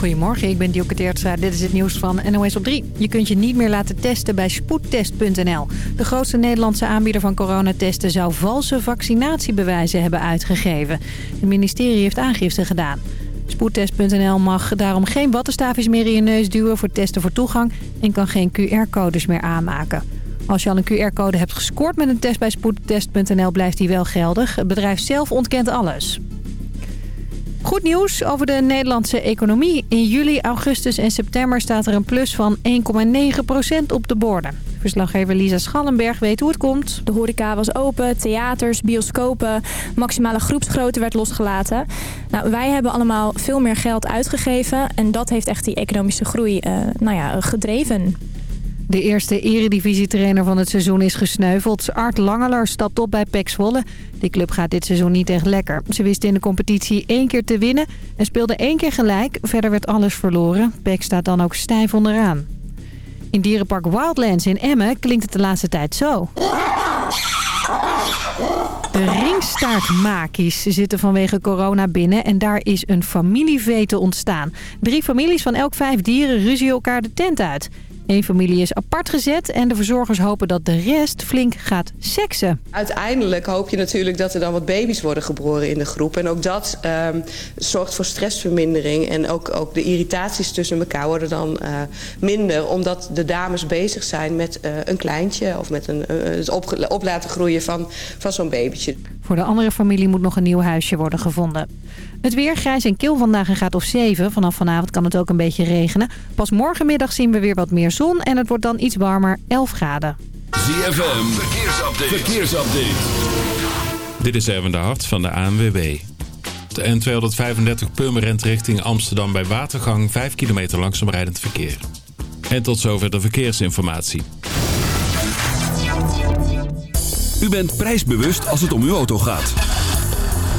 Goedemorgen, ik ben Dielke Teertstra. Dit is het nieuws van NOS op 3. Je kunt je niet meer laten testen bij spoedtest.nl. De grootste Nederlandse aanbieder van coronatesten zou valse vaccinatiebewijzen hebben uitgegeven. Het ministerie heeft aangifte gedaan. Spoedtest.nl mag daarom geen wattenstaafjes meer in je neus duwen voor testen voor toegang... en kan geen QR-codes meer aanmaken. Als je al een QR-code hebt gescoord met een test bij spoedtest.nl blijft die wel geldig. Het bedrijf zelf ontkent alles. Goed nieuws over de Nederlandse economie. In juli, augustus en september staat er een plus van 1,9% op de borden. Verslaggever Lisa Schallenberg weet hoe het komt. De horeca was open, theaters, bioscopen, maximale groepsgrootte werd losgelaten. Nou, wij hebben allemaal veel meer geld uitgegeven en dat heeft echt die economische groei uh, nou ja, gedreven. De eerste eredivisietrainer van het seizoen is gesneuveld. Art Langeler stapt op bij PEC Zwolle. Die club gaat dit seizoen niet echt lekker. Ze wisten in de competitie één keer te winnen en speelden één keer gelijk. Verder werd alles verloren. PEC staat dan ook stijf onderaan. In dierenpark Wildlands in Emmen klinkt het de laatste tijd zo. De ringstaartmakies zitten vanwege corona binnen en daar is een familievete ontstaan. Drie families van elk vijf dieren ruzien elkaar de tent uit. Eén familie is apart gezet en de verzorgers hopen dat de rest flink gaat seksen. Uiteindelijk hoop je natuurlijk dat er dan wat baby's worden geboren in de groep. En ook dat um, zorgt voor stressvermindering. En ook, ook de irritaties tussen elkaar worden dan uh, minder. Omdat de dames bezig zijn met uh, een kleintje of met een, uh, het op, op laten groeien van, van zo'n babytje. Voor de andere familie moet nog een nieuw huisje worden gevonden. Het weer grijs en kil vandaag een graad of 7. Vanaf vanavond kan het ook een beetje regenen. Pas morgenmiddag zien we weer wat meer zon en het wordt dan iets warmer, 11 graden. ZFM, verkeersupdate. verkeersupdate. Dit is Erwin de Hart van de ANWB. De N235 Purmerend richting Amsterdam bij Watergang 5 kilometer langzaam rijdend verkeer. En tot zover de verkeersinformatie. U bent prijsbewust als het om uw auto gaat.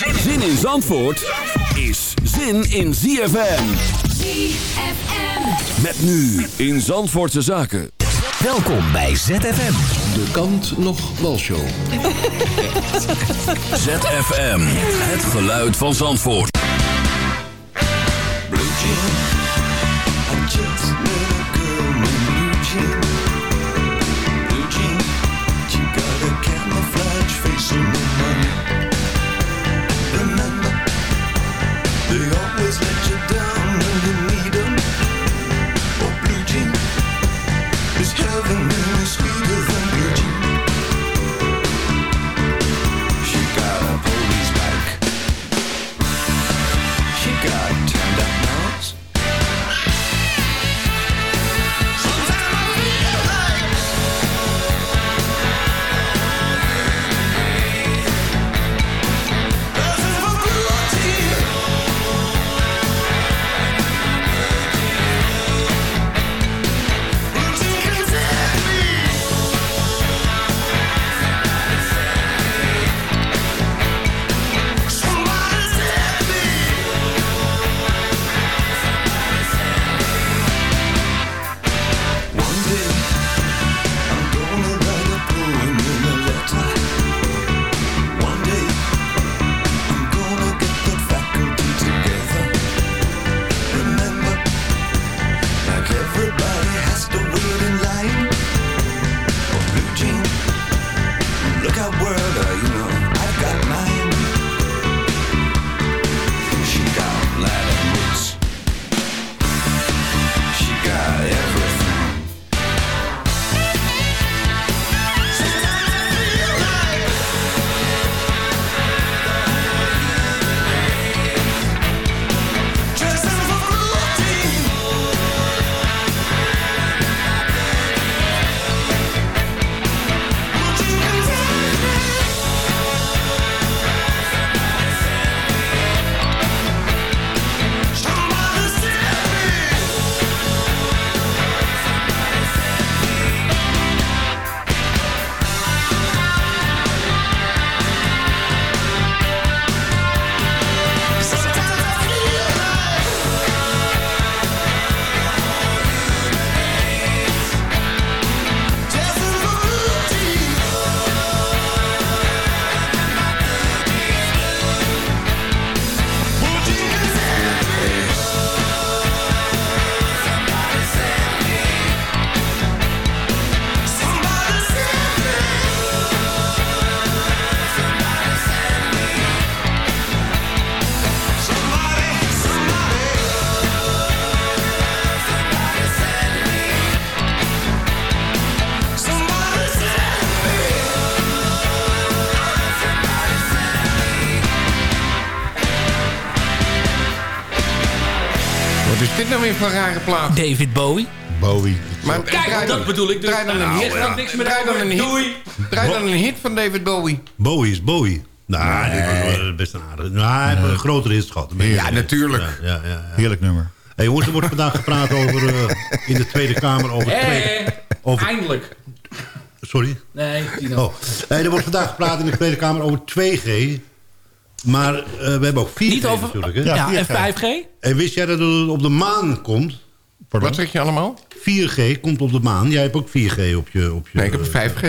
Zin in Zandvoort is zin in ZFM. ZFM. Met nu in Zandvoortse Zaken. Welkom bij ZFM. De kant nog walshow. ZFM, het geluid van Zandvoort. Blue jean. I just met a girl in blue. Voor rare plaat? David Bowie. Bowie. Maar, Kijk, draai dat dan- bedoel ik dus. Draai dan een Nou, hit, ja. van- niks meer draai dan een hit. Doei. Draai dan een hit van David Bowie. Bowie is Bowie. Nou, dit was wel best een aardig. Nou, hij heeft een grotere hit gehad. Ja, natuurlijk. Ja, ja, ja, ja. Heerlijk nummer. Hey, jongens, er wordt vandaag gepraat over, eh, in de Tweede Kamer over... twee, Hé, over eindelijk. sorry? Nee, Tino. Oh. Hey, er wordt vandaag gepraat in de Tweede Kamer over 2G. Maar eh, we hebben ook 4G Niet over... natuurlijk. Hè? Ja, en 5G? En wist jij dat het op de maan komt? Wat zeg je allemaal? 4G komt op de maan. Jij hebt ook 4G op je... Op je Nee, ik heb 5G.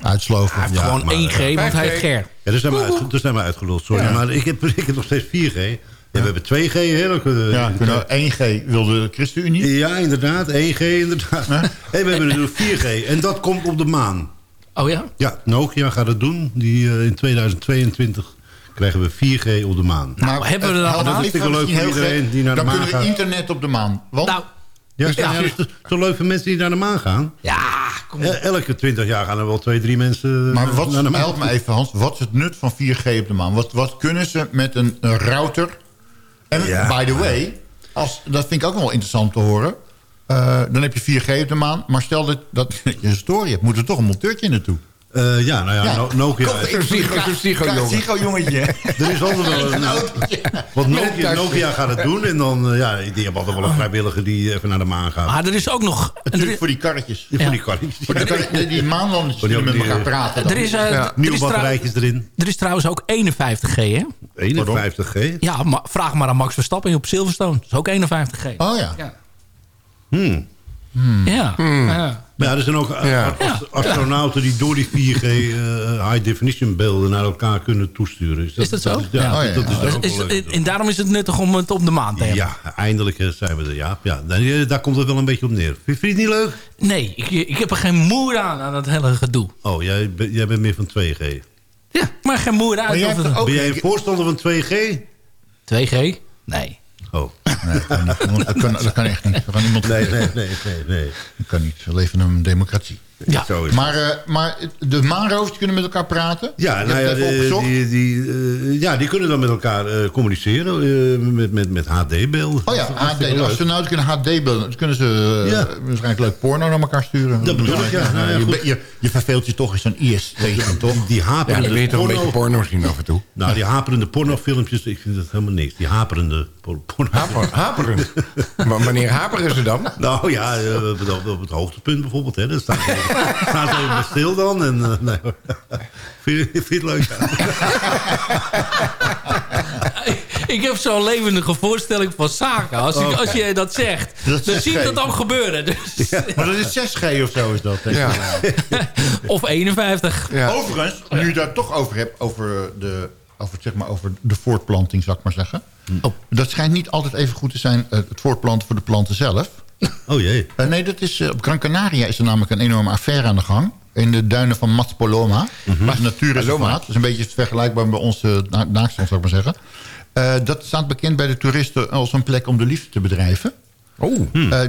Uitsloven. Hij heeft gewoon maar, 1G, want hij heeft Ger. Ja, daar zijn we, uit, daar zijn we uitgeluld, sorry. Maar ik heb, ik heb nog steeds 4G. Ja, we hebben 2G, hè. Ja, we 1G wilde de ChristenUnie. Ja, inderdaad. 1G, inderdaad. En we hebben natuurlijk 4G. En dat komt op de maan. Oh ja? Ja, Nokia gaat het doen. Die, eh, in 2022 krijgen we 4G op de maan. Nou, hebben we er dan aan? het hartstikke leuk voor iedereen die naar de Dan maan kunnen we gaat. internet op de maan. Want Nou, Ja, Ja. ja. Is zo leuk voor mensen die naar de maan gaan. ja, kom op. Eh, Elke 20 jaar gaan er wel twee, drie mensen Maar eh, wat, naar de maan. help me even Hans, wat is het nut van 4G op de maan? Wat, wat kunnen ze met een, een router? En Ja. by the way, als, dat vind ik ook wel interessant te horen. Eh, dan heb je 4G op de maan. Maar stel dat, dat je een story hebt, moet er toch een monteurtje naartoe. Eh, ja, nou ja, Ja. No- Nokia. Psycho-jongen. Psycho-jongetje. Er is altijd wel een... Want Nokia, Nokia gaat het doen en dan... eh, ja, die hebben altijd wel een vrijwilliger die even naar de maan gaat. Maar er is ook nog... Er, Natuurlijk voor die karretjes. Die voor Ja. die karretjes. Voor die, die maanlanders die die met elkaar eh, praten. dan. er is, eh, er, Nieuwe batterijtjes erin. er is trouwens ook 51G, hè? 51G. Ja, maar vraag maar aan Max Verstappen op Silverstone. Dat is ook 51G. Oh ja. Ja. Hmm. Ja. Ja. Er zijn ook eh, Ja. astronauten die door die 4G eh, high definition beelden naar elkaar kunnen toesturen. Dus Is dat zo? ja, Ja. Oh, ja. dat is is- wel en daarom is het nuttig om het op de maan te hebben. Ja, eindelijk eh, zijn we er, ja. ja daar, daar komt het wel een beetje op neer. Vind, je het niet leuk? Nee, ik, ik heb er geen moer aan, aan dat hele gedoe. Oh, jij, jij bent meer van 2G. Ja, maar geen moer. Maar jij ook ben jij een voorstander van 2G? 2G? Nee. Oh, Nee, dat kan, niet. dat, kan, dat kan echt niet. Dat kan niemand nee, nee, nee, nee. nee. Dat kan niet. We leven in een democratie. Ja. Zo is Maar, eh, maar de maanrovers kunnen met elkaar praten? Ja, nou ja, even die, die, eh, ja, die kunnen dan met elkaar eh, communiceren eh, met, met, met HD-beelden. Oh ja, HD. De astronauten kunnen HD-beelden. Dan kunnen ze eh, Ja. waarschijnlijk leuk porno naar elkaar sturen. Dat bedoel ik, ja. Nou ja, je, je, je verveelt je toch in zo'n IS-station, toch? Die Ja, haperende dan wil je toch een porno- beetje porno zien af en toe. Nou, die haperende pornofilmpjes, ik vind dat helemaal niks. Die haperende por- porno... Haper, haperen. maar wanneer haperen ze dan? Nou ja, eh, op het- op het hoogtepunt bijvoorbeeld. Hè. Dan staat staat ze even stil dan. En, eh, nee, vind, je, vind je het leuk? Ik heb zo'n levendige voorstelling van zaken. Als, ik, als je dat zegt, Dat dan zie ik 6G. dat ook gebeuren. Dus, Maar dat is 6G of zo is dat. Ja. Of 51. Ja. Overigens, nu je daar toch over hebt, over de, over, zeg maar, over de voortplanting, zou ik maar zeggen. Oh. Dat schijnt niet altijd even goed te zijn, eh, het voortplanten voor de planten zelf. Oh jee. Eh, nee, dat is, eh, op Gran Canaria is er namelijk een enorme affaire aan de gang. In de duinen van Matspoloma. Mhm. Dat is een natuurreservaat. Dat is een beetje vergelijkbaar bij onze naakstand, zou ik maar zeggen. Eh, dat staat bekend bij de toeristen als een plek om de liefde te bedrijven. Oh.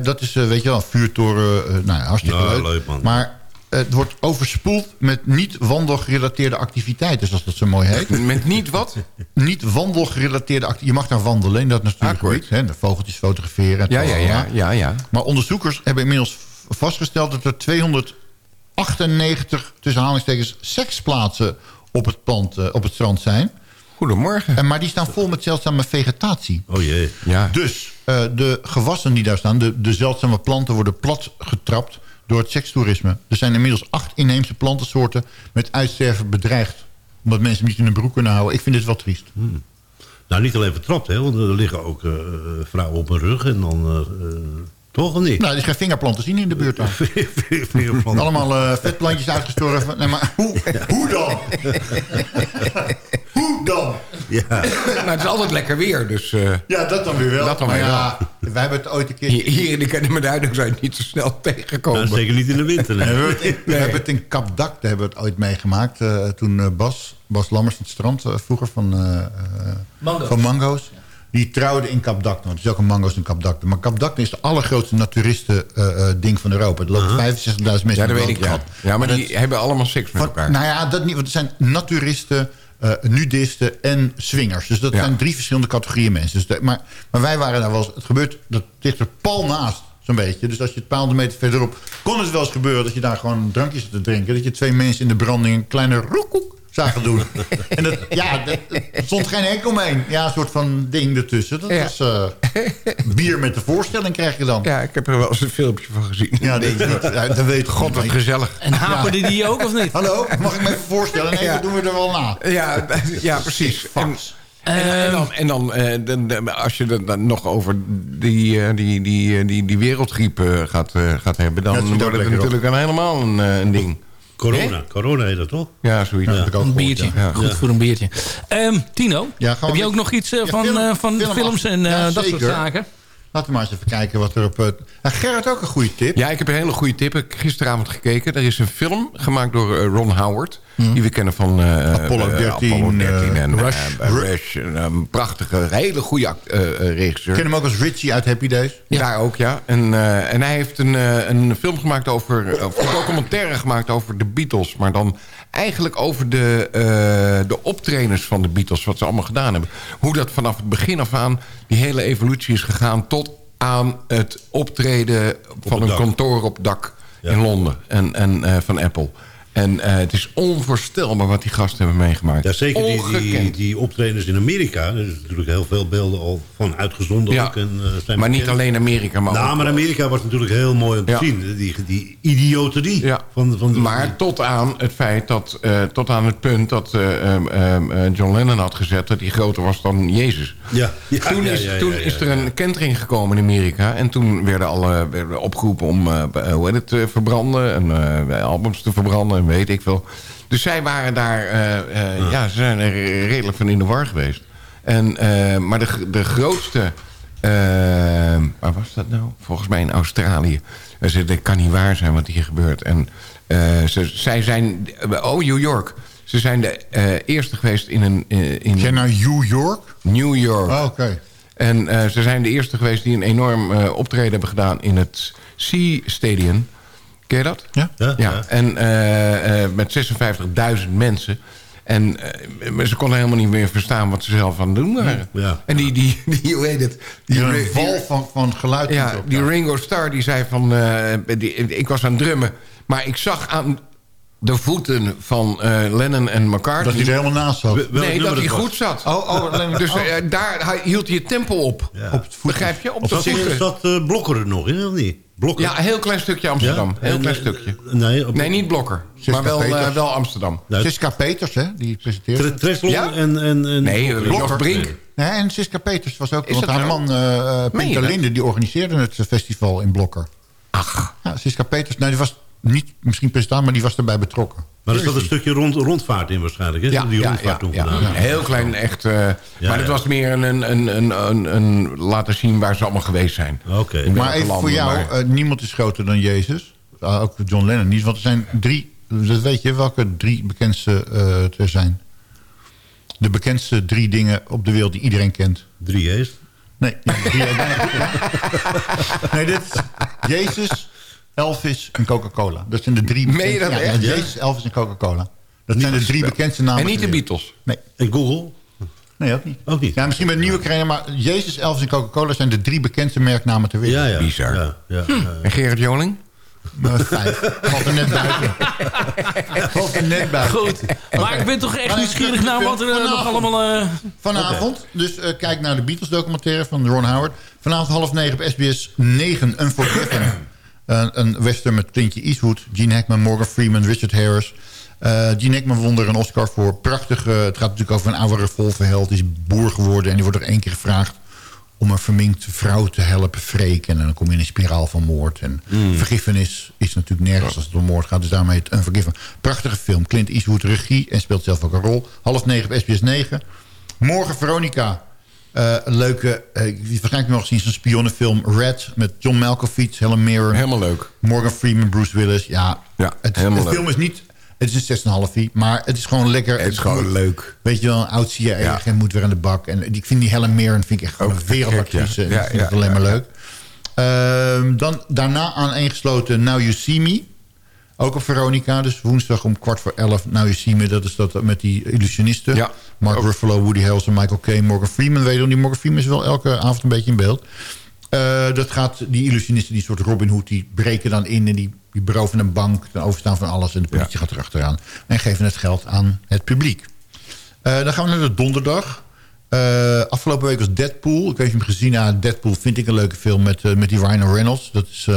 Dat is, weet je wel, vuurtoren, nou ja, hartstikke Ja, leuk. leuk, man. Maar het wordt overspoeld met niet wandelgerelateerde activiteiten, zoals dat zo mooi heet. Met niet wat? niet wandelgerelateerde activiteiten. Je mag daar wandelen in dat natuurgebied. Hè, de vogeltjes fotograferen. Ja, ja, ja, ja, ja. Maar onderzoekers hebben inmiddels vastgesteld dat er 298 tussen aanhalingstekens seksplaatsen op het, plant, eh, op het strand zijn. Goedemorgen. En, maar die staan vol met zeldzame vegetatie. Oh jee. Ja. Dus eh, de gewassen die daar staan, de, de zeldzame planten worden plat getrapt door het sekstoerisme. Er zijn inmiddels acht inheemse plantensoorten met uitsterven bedreigd. Omdat mensen niet in hun broek kunnen houden. Ik vind dit wel triest. Nou, niet alleen vertrapt, hè. Want er liggen ook eh, vrouwen op hun rug en dan... eh, eh, toch of niet? Nou, er is geen vingerplant te zien in de buurt daar. Allemaal eh, vetplantjes uitgestorven. Nee, maar hoe, hoe dan? hoe dan? Ja. nou, het is altijd lekker weer, dus... eh, Ja, dat dan weer wel. Dat dan maar weer ja, wij hebben het ooit een keer... hier, hier in de Kennemerduinen het niet zo snel tegenkomen. Nou, zeker niet in de winter. We hè. hebben het in, we hebben het in Kapdak daar hebben we het ooit meegemaakt. eh, toen Bas, Bas Lammers van het strand vroeger van, Mango's. van Mango's. Die trouwde in Kapdak. Nou, het is ook een Mango's in Kapdak. Maar Kapdak is de allergrootste naturisten-ding van Europa. Er lopen 65.000 mensen Ja, dat weet ik, ja. Maar die hebben allemaal seks met elkaar. nou ja, dat niet, want het zijn naturisten eh, nudisten en swingers. Dus dat Ja. zijn drie verschillende categorieën mensen. Dus de- maar, maar wij waren daar wel eens... Het gebeurt, dat ligt er pal naast, zo'n beetje. Dus als je het paalde meter verderop... kon het wel eens gebeuren dat je daar gewoon een drankje zit te drinken. Dat je twee mensen in de branding een kleine roekoek zagen doen. en dat, ja, dat, er stond geen hek omheen. Ja, een soort van ding ertussen. Dat Ja. was eh, bier met de voorstelling krijg je dan. Ja, ik heb er wel eens een filmpje van gezien. Ja, dat, dat, ja, dat weet God, wat gezellig. En haperde die ook of niet? Hallo, mag ik me even voorstellen? Nee, Ja. dat doen we er wel na. Ja, ja precies. En, dan, en dan, eh, dan- als je het dan nog over die, eh, die, die, die, die wereldgriep eh, gaat, eh, gaat hebben... dan wordt het natuurlijk een helemaal een, eh, een ding. Corona, corona heet dat toch? Ja, zoiets. Ja. Een biertje. Ja. Goed voor een biertje. Ehm, Tino, heb je ook nog iets eh, Ja, van, film- eh, van film films en eh, Ja, dat soort zaken? Laten we maar eens even kijken wat er op... het. Ja, Gerrit ook een goede tip. Ja, ik heb een hele goede tip. Ik heb gisteravond gekeken. Er is een film gemaakt door eh, Ron Howard. Die we kennen van eh, Mhm. Apollo eh, 13, Apollo 13 eh, en Rush. eh, Rush. Een, prachtige, hele goede eh, eh, regisseur. Ik ken hem ook als Richie uit Happy Days. Daar ook, ja. En, eh, en hij heeft een, eh, een film gemaakt over... of een documentaire gemaakt over de Beatles. Maar dan eigenlijk over de, eh, de optredens van de Beatles. Wat ze allemaal gedaan hebben. Hoe dat vanaf het begin af aan... die hele evolutie is gegaan tot aan het optreden van het een dak. kantoor op dak in Londen. En, en eh, van Apple. En eh, het is onvoorstelbaar wat die gasten hebben meegemaakt. Ja, zeker die, die, die optredens in Amerika. Er is natuurlijk heel veel beelden al van uitgezonden. Ja. ook en, eh, zijn Maar niet alleen Amerika, maar Nou, maar Amerika was natuurlijk heel mooi om te Ja. zien. Die, die idioterie Ja. van, van de, Maar tot aan het feit dat, eh, tot aan het punt dat eh, ehm, ehm, eh, John Lennon had gezet dat hij groter was dan Jezus. Ja, toen is, toen is er een kentering gekomen in Amerika. En toen werden alle werden opgeroepen om hoe heet het, te verbranden. En albums te verbranden en weet ik veel. Dus zij waren daar, eh, eh, ja. ze zijn er redelijk van in de war geweest. En, eh, maar de, de grootste, waar was dat nou? Volgens mij in Australië. Dus het kan niet waar zijn wat hier gebeurt. En ze, zij zijn, oh New York. Ze zijn de eerste geweest in een... in Jij naar New York? New York. Oh, Oké. En ze zijn de eerste geweest die een enorm optreden hebben gedaan in het Sea Stadium. Ken je dat? Ja. Ja, en eh, eh, met 56.000 mensen. En eh, maar ze konden helemaal niet meer verstaan wat ze zelf aan het doen waren. Ja. En die, die, die, hoe heet het? Die, val van, van geluid. ja, die Ringo Starr die zei van... eh, die, ik was aan het drummen, maar ik zag aan de voeten van eh, Lennon en McCartney... Dat hij er helemaal naast zat. Welk nee, dat hij was? goed zat. Oh, oh, Dus oh. eh, daar hij- hield hij het tempo op. Ja. Op het. Begrijp je? Op de Zat, voeten. zat eh, Blokker er nog in, of niet? Blokker? Ja, een heel klein stukje Amsterdam. Ja? Heel En, klein eh, stukje. Nee, op, Nee, niet Blokker. Siska Maar wel, Peters. wel Amsterdam. Nou, Siska Peters, hè? Die presenteert. Tre- het. Treslong Ja? en, en, en... Nee, Blokker. Brink. Nee, en Siska Peters was ook... Is want haar man, Pinter dat? Linde, die organiseerde het festival in Blokker. Ach. Ja, Siska Peters, nee, die was niet misschien presentator, maar die was erbij betrokken. Maar er zat een stukje rond, rondvaart in waarschijnlijk. Hè? Ja, die ja, rondvaart ja, toen ja. gedaan. Heel klein, echt. eh, maar ja. het was meer een, een, een, een, een, een laten zien waar ze allemaal geweest zijn. Oké. Maar even voor jou, maar- eh, niemand is groter dan Jezus. Ah, ook John Lennon niet, want er zijn drie... Dat weet je welke drie bekendste eh, er zijn? De bekendste drie dingen op de wereld die iedereen kent. Drie E's. Nee, drie, nee dit is Jezus, Elvis en Coca-Cola. Dat zijn de drie dat ja? Jezus, Elvis en Coca-Cola. Dat zijn de drie bekendste namen. en niet de. Beatles. Nee, En Google. nee, ook niet. Ook niet. Ja, misschien met nieuwe kringen, maar Jezus, Elvis en Coca-Cola zijn de drie bekendste merknamen ter wereld. Ja, ja. Bizar. Ja, ja, Hm. En Gerard Joling? Uh, vijf. Valt er net buiten. Valt er net buiten. Goed. Maar ik ben toch echt Maar nieuwsgierig naar wat er eh, nog allemaal... eh, Vanavond, dus eh, kijk naar de Beatles documentaire van Ron Howard. Vanavond half negen op SBS 9, Unforgiven. Uh, een western met Clintje Eastwood, Gene Hackman, Morgan Freeman, Richard Harris. Eh Gene Hackman won er een Oscar voor. Prachtig, eh, het gaat natuurlijk over een oude revolverheld. Die is boer geworden en die wordt er één keer gevraagd... om een verminkte vrouw te helpen wreken. En dan kom je in een spiraal van moord. En vergiffenis is natuurlijk nergens als het om moord gaat. Dus daarmee het Unforgiven. Prachtige film. Clint Eastwood regie en speelt zelf ook een rol. Half negen op SBS 9. Morgen Veronica. Eh, een leuke, uh, waarschijnlijk nog gezien, zo'n spionnenfilm Red met John Malkovich, Helen Mirren. Helemaal leuk. Morgan Freeman, Bruce Willis. Ja, Ja, het, de film is niet... Het is een 6,5, maar het is gewoon lekker. Het is gewoon leuk. Weet je wel, een oud CIA-agent moet weer aan de bak. En ik vind die Helen Mirren vind ik echt gewoon Ook een wereldactrice. ja. En Ja, ik vind ja, het alleen ja, maar ja. leuk. Ehm, dan daarna aaneengesloten Now You See Me. Ook op Veronica, dus woensdag om kwart voor elf. Nou, je ziet me, dat is dat met die illusionisten. Ja. Mark Ruffalo, Woody Harrelson, Michael Caine, Morgan Freeman. Weet je die Morgan Freeman is wel elke avond een beetje in beeld. Eh, dat gaat, die illusionisten, die soort Robin Hood... die breken dan in en die, die beroven een bank... ten overstaan van alles en de politie gaat erachteraan. En geven het geld aan het publiek. Eh, dan gaan we naar de donderdag. Eh, afgelopen week was Deadpool. Ik weet niet of je hem gezien hebt. Deadpool vind ik een leuke film met, met die Ryan Reynolds. Dat is,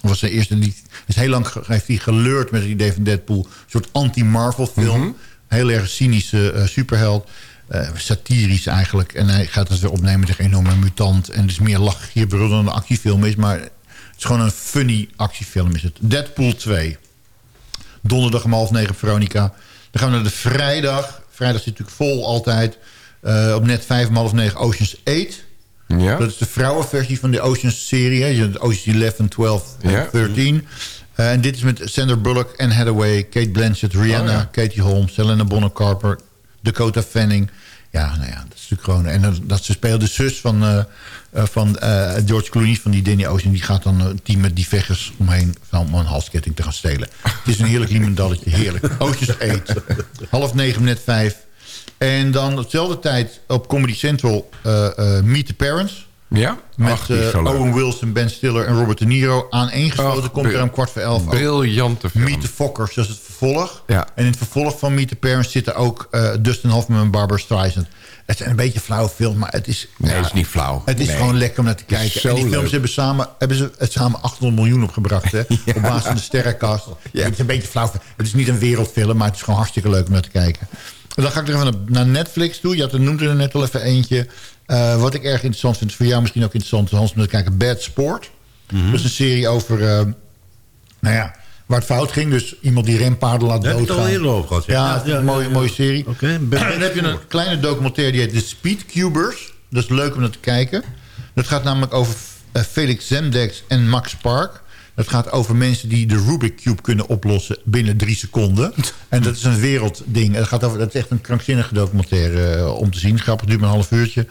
was zijn eerste... Die, is heel lang heeft hij geleurd met het idee van Deadpool. Een soort anti-Marvel film. Heel erg cynische eh, superheld. Eh, satirisch eigenlijk. En hij gaat het weer opnemen tegen een enorme mutant. En het is meer lach hier brullen dan een actiefilm is. Maar het is gewoon een funny actiefilm is het. Deadpool 2. Donderdag om half negen Veronica. Dan gaan we naar de vrijdag. Vrijdag zit natuurlijk vol altijd. Eh, op net vijf om half negen Oceans 8. Ja. Dat is de vrouwenversie van de Oceans-serie. hè. Je hebt Oceans 11, 12 en Ja. 13. Eh, en dit is met Sandra Bullock, Anne Hathaway, Kate Blanchett, Rihanna, Oh, ja. Katie Holmes, Helena Bonham Carter, Dakota Fanning. Ja, nou ja, dat is natuurlijk gewoon... En dat, dat ze speelt de zus van, eh, eh, van George Clooney, van die Danny Ocean. Die gaat dan een team met die veggers omheen om een halsketting te gaan stelen. Het is een heerlijk liemendalletje, heerlijk. Oceans 8. Half negen, net vijf. En dan hetzelfde tijd op Comedy Central eh, eh, Meet the Parents. Ja? Met Ach, is eh. Owen Wilson, Ben Stiller en Robert De Niro. Aaneengesloten Ach, komt er om kwart voor elf. Briljante film. Meet the Fockers, dat is het vervolg. Ja. En in het vervolg van Meet the Parents zitten ook Dustin Hoffman en Barbara Streisand. Het zijn een beetje flauwe films, maar het is... Nee, ja, het is niet flauw. Het is Nee. gewoon lekker om naar te is kijken. En die films leuk. hebben, samen, hebben ze het samen 800 miljoen opgebracht. Hè? Op basis van de sterrenkast. Het is een beetje flauw. Het is niet een wereldfilm, maar het is gewoon hartstikke leuk om naar te kijken. Dan ga ik er even naar, Netflix toe. Je had er noemde er net al even eentje. Eh, wat ik erg interessant vind, voor jou misschien ook interessant... Hans, om te kijken, Bad Sport. Dat is een serie over... eh, nou ja, waar het fout ging. Dus iemand die rempaarden laat Daar heb ik doodgaan. al eerder over gehad, ja. Ja, Ja, ja, een mooie, mooie serie. Oké, en dan heb je een kleine documentaire die heet The Speed Cubers. Dat is leuk om naar te kijken. Dat gaat namelijk over eh, Felix Zemdex en Max Park. Dat gaat over mensen die de Rubik Cube kunnen oplossen binnen drie seconden. En dat is een wereldding. Dat, gaat over, dat is echt een krankzinnige documentaire eh, om te zien. Grappig, duurt maar een half uurtje.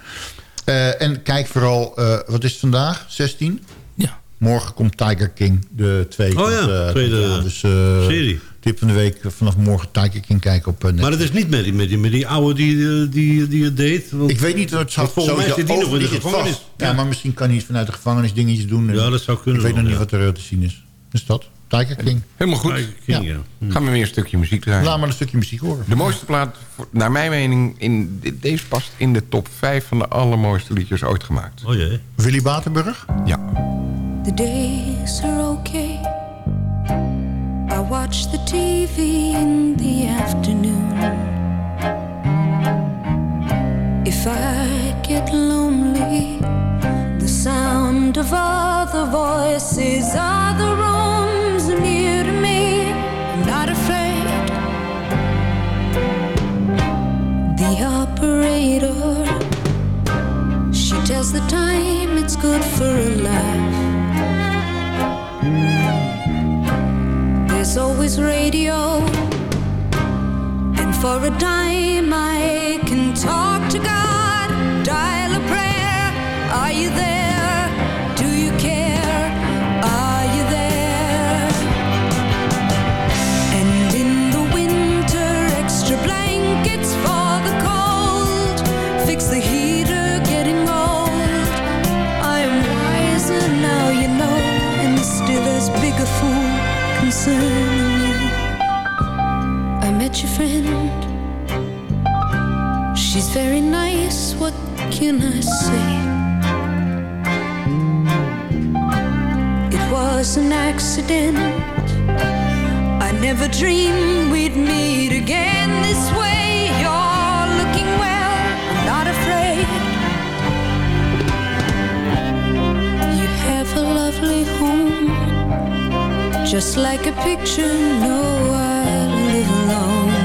Eh, en kijk vooral, eh, wat is het vandaag? 16? Ja. Morgen komt Tiger King, de tweede. Oh ja, komt, tweede dus, eh, serie. Tip van de week, eh, vanaf morgen Tiger King kijken op eh, Maar het is niet met die, met die, met die oude die, eh, die, die het deed. Want, Ik weet niet, het zat volgens mij zit die nog in de gevangenis. Ja, maar misschien kan hij vanuit de gevangenis dingetjes doen. Ja, dat zou kunnen Ik weet nog niet wat er te zien is. Dus dat, Tiger King. Helemaal goed. Tiger King, Ja. ja. Hm. Gaan we weer een stukje muziek draaien. Laat maar een stukje muziek horen. De mooiste plaat, naar mijn mening, in, de- deze past in de top 5 van de allermooiste liedjes ooit gemaakt. Oh jee. Willy Batenburg? Ja. The days are okay. I watch the TV in the afternoon. If I get lonely, the sound of other voices, other rooms near to me. I'm not afraid. The operator, she tells the time it's good for a laugh. There's always radio. And for a dime, I can talk to God. Very nice, what can I say? It was an accident. I never dreamed we'd meet again this way. You're looking well, I'm not afraid. You have a lovely home, just like a picture. No, I live alone.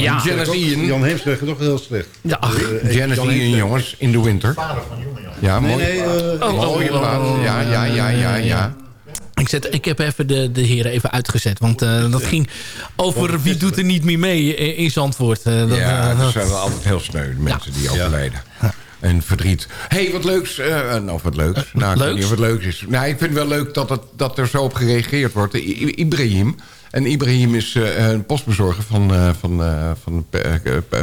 Jan, Ja. Janice Ian. Jan Heemskerk toch heel slecht. Ja. Eh, Janice Jan Ian, Heemskerk. jongens, in de winter. Ja, mooi. nee, eh, Oh, mooie oh, plaat. oh, Ja, ja, ja, ja, ja. Ik, zet, ik heb even de, de heren even uitgezet. Want eh, dat ging over wie doet er niet meer mee in, Zandvoort. Eh, dat, Ja, eh, dat zijn wel altijd heel sneu, de mensen die overlijden. En verdriet. hey, wat leuks. eh nou, wat leuks. Nou, ik weet leuks? niet of het leuk is. Nou, ik vind het wel leuk dat, het, dat er zo op gereageerd wordt. I- I- Ibrahim. En Ibrahim is eh, een postbezorger van, eh, van, eh, van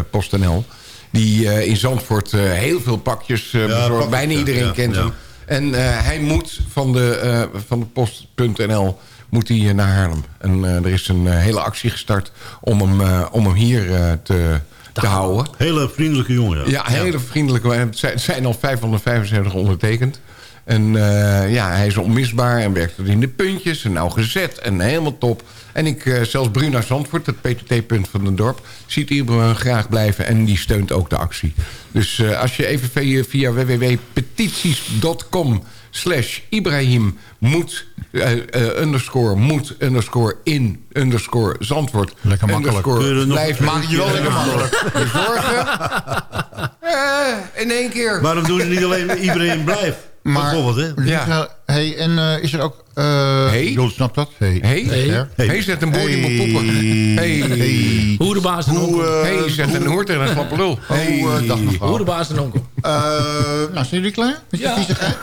PostNL. Die eh, in Zandvoort eh, heel veel pakjes eh, bezorgt. Bijna iedereen ja, kent ja. hem. En eh, hij moet van de, eh, van de post.nl moet hij naar Haarlem. En eh, er is een hele actie gestart om hem, eh, om hem hier eh, te, te houden. Hele vriendelijke jongen, ja. Ja, hele vriendelijk. Het zijn- het zijn al 575 ondertekend. En eh, ja, hij is onmisbaar en werkt er in de puntjes en nauwgezet en helemaal top. En ik, eh, zelfs Bruna Zandvoort, het PTT-punt van het dorp... ziet Ibrahim graag blijven en die steunt ook de actie. Dus eh, als je even via, via www.petities.com slash Ibrahim moet, underscore, moet, underscore, in, underscore, Zandvoort, Lekker makkelijk. blijf Maak je wel lekker makkelijk. in één keer. Waarom doen ze niet alleen iedereen blijf? Maar, Bijvoorbeeld, hè? Ja. hey, en eh, is er ook... eh Hey? Joel snapt dat? Hey. Hey, hey. hey zet een boer die moet poepen. Hey, Hey. Hoerenbaas en onkel. hey zet een hoort en een slappe lul. Hoe, eh, dag mevrouw. Hoerenbaas en onkel. Eh, nou, zijn jullie klaar? Met je Ja. viezigheid?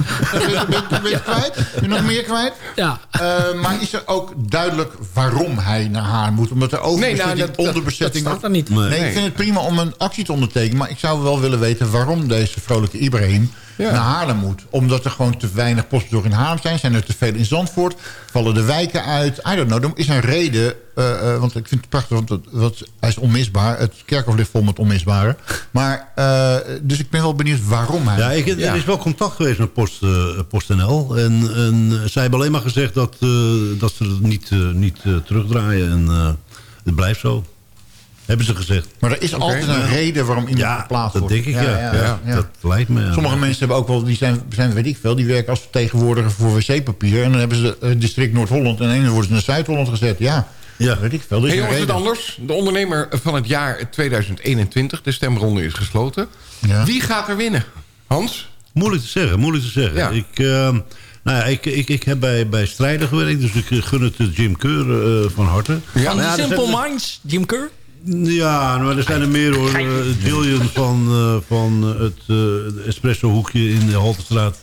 Ben je- kwijt? Ben je nog meer kwijt? Ja. Eh, maar is er ook duidelijk waarom hij naar haar moet? Omdat er overbezetting, Nee, nou, onderbezetting... dat staat er niet. Nee, Nee. ik vind het prima om een actie te ondertekenen. Maar ik zou wel willen weten waarom deze vrolijke Ibrahim Ja. naar Haarlem moet. Omdat er gewoon te weinig postbezorgers in Haarlem zijn. Zijn er te veel in Zandvoort? Vallen de wijken uit? I don't know. Er is een reden. eh, eh, want ik vind het prachtig. Want het, hij is onmisbaar. Het kerkhof ligt vol met onmisbare. Maar, eh, dus ik ben wel benieuwd waarom hij... Ja, ik, er Ja. is wel contact geweest met Post, PostNL. En, en zij hebben alleen maar gezegd dat, dat ze het niet, niet terugdraaien. En het blijft zo. Hebben ze gezegd. Maar er is altijd een reden waarom iemand Ja, geplaatst dat wordt. denk ik, ja. Ja, dat lijkt me. ja. Sommige mensen hebben ook wel, die zijn, zijn weet ik veel, die werken als vertegenwoordiger voor wc-papier. En dan hebben ze het district Noord-Holland en dan worden ze naar Zuid-Holland gezet. Ja, Ja. weet ik veel. Dus Hey, jongens, reden. anders. De ondernemer van het jaar 2021. De stemronde is gesloten. Ja. Wie gaat er winnen? Hans? Moeilijk te zeggen, moeilijk te zeggen. Ja. Ik, eh, nou ja, ik, ik, ik heb bij, bij Strijder gewerkt, dus ik eh, gun het eh, Jim Keur eh, van harte. Ja. Van Maar ja, Simple Minds, Jim Kerr. Ja, maar er zijn er meer hoor. Eh, Jillian van, eh, van eh, het eh, espresso hoekje in de Haltestraat.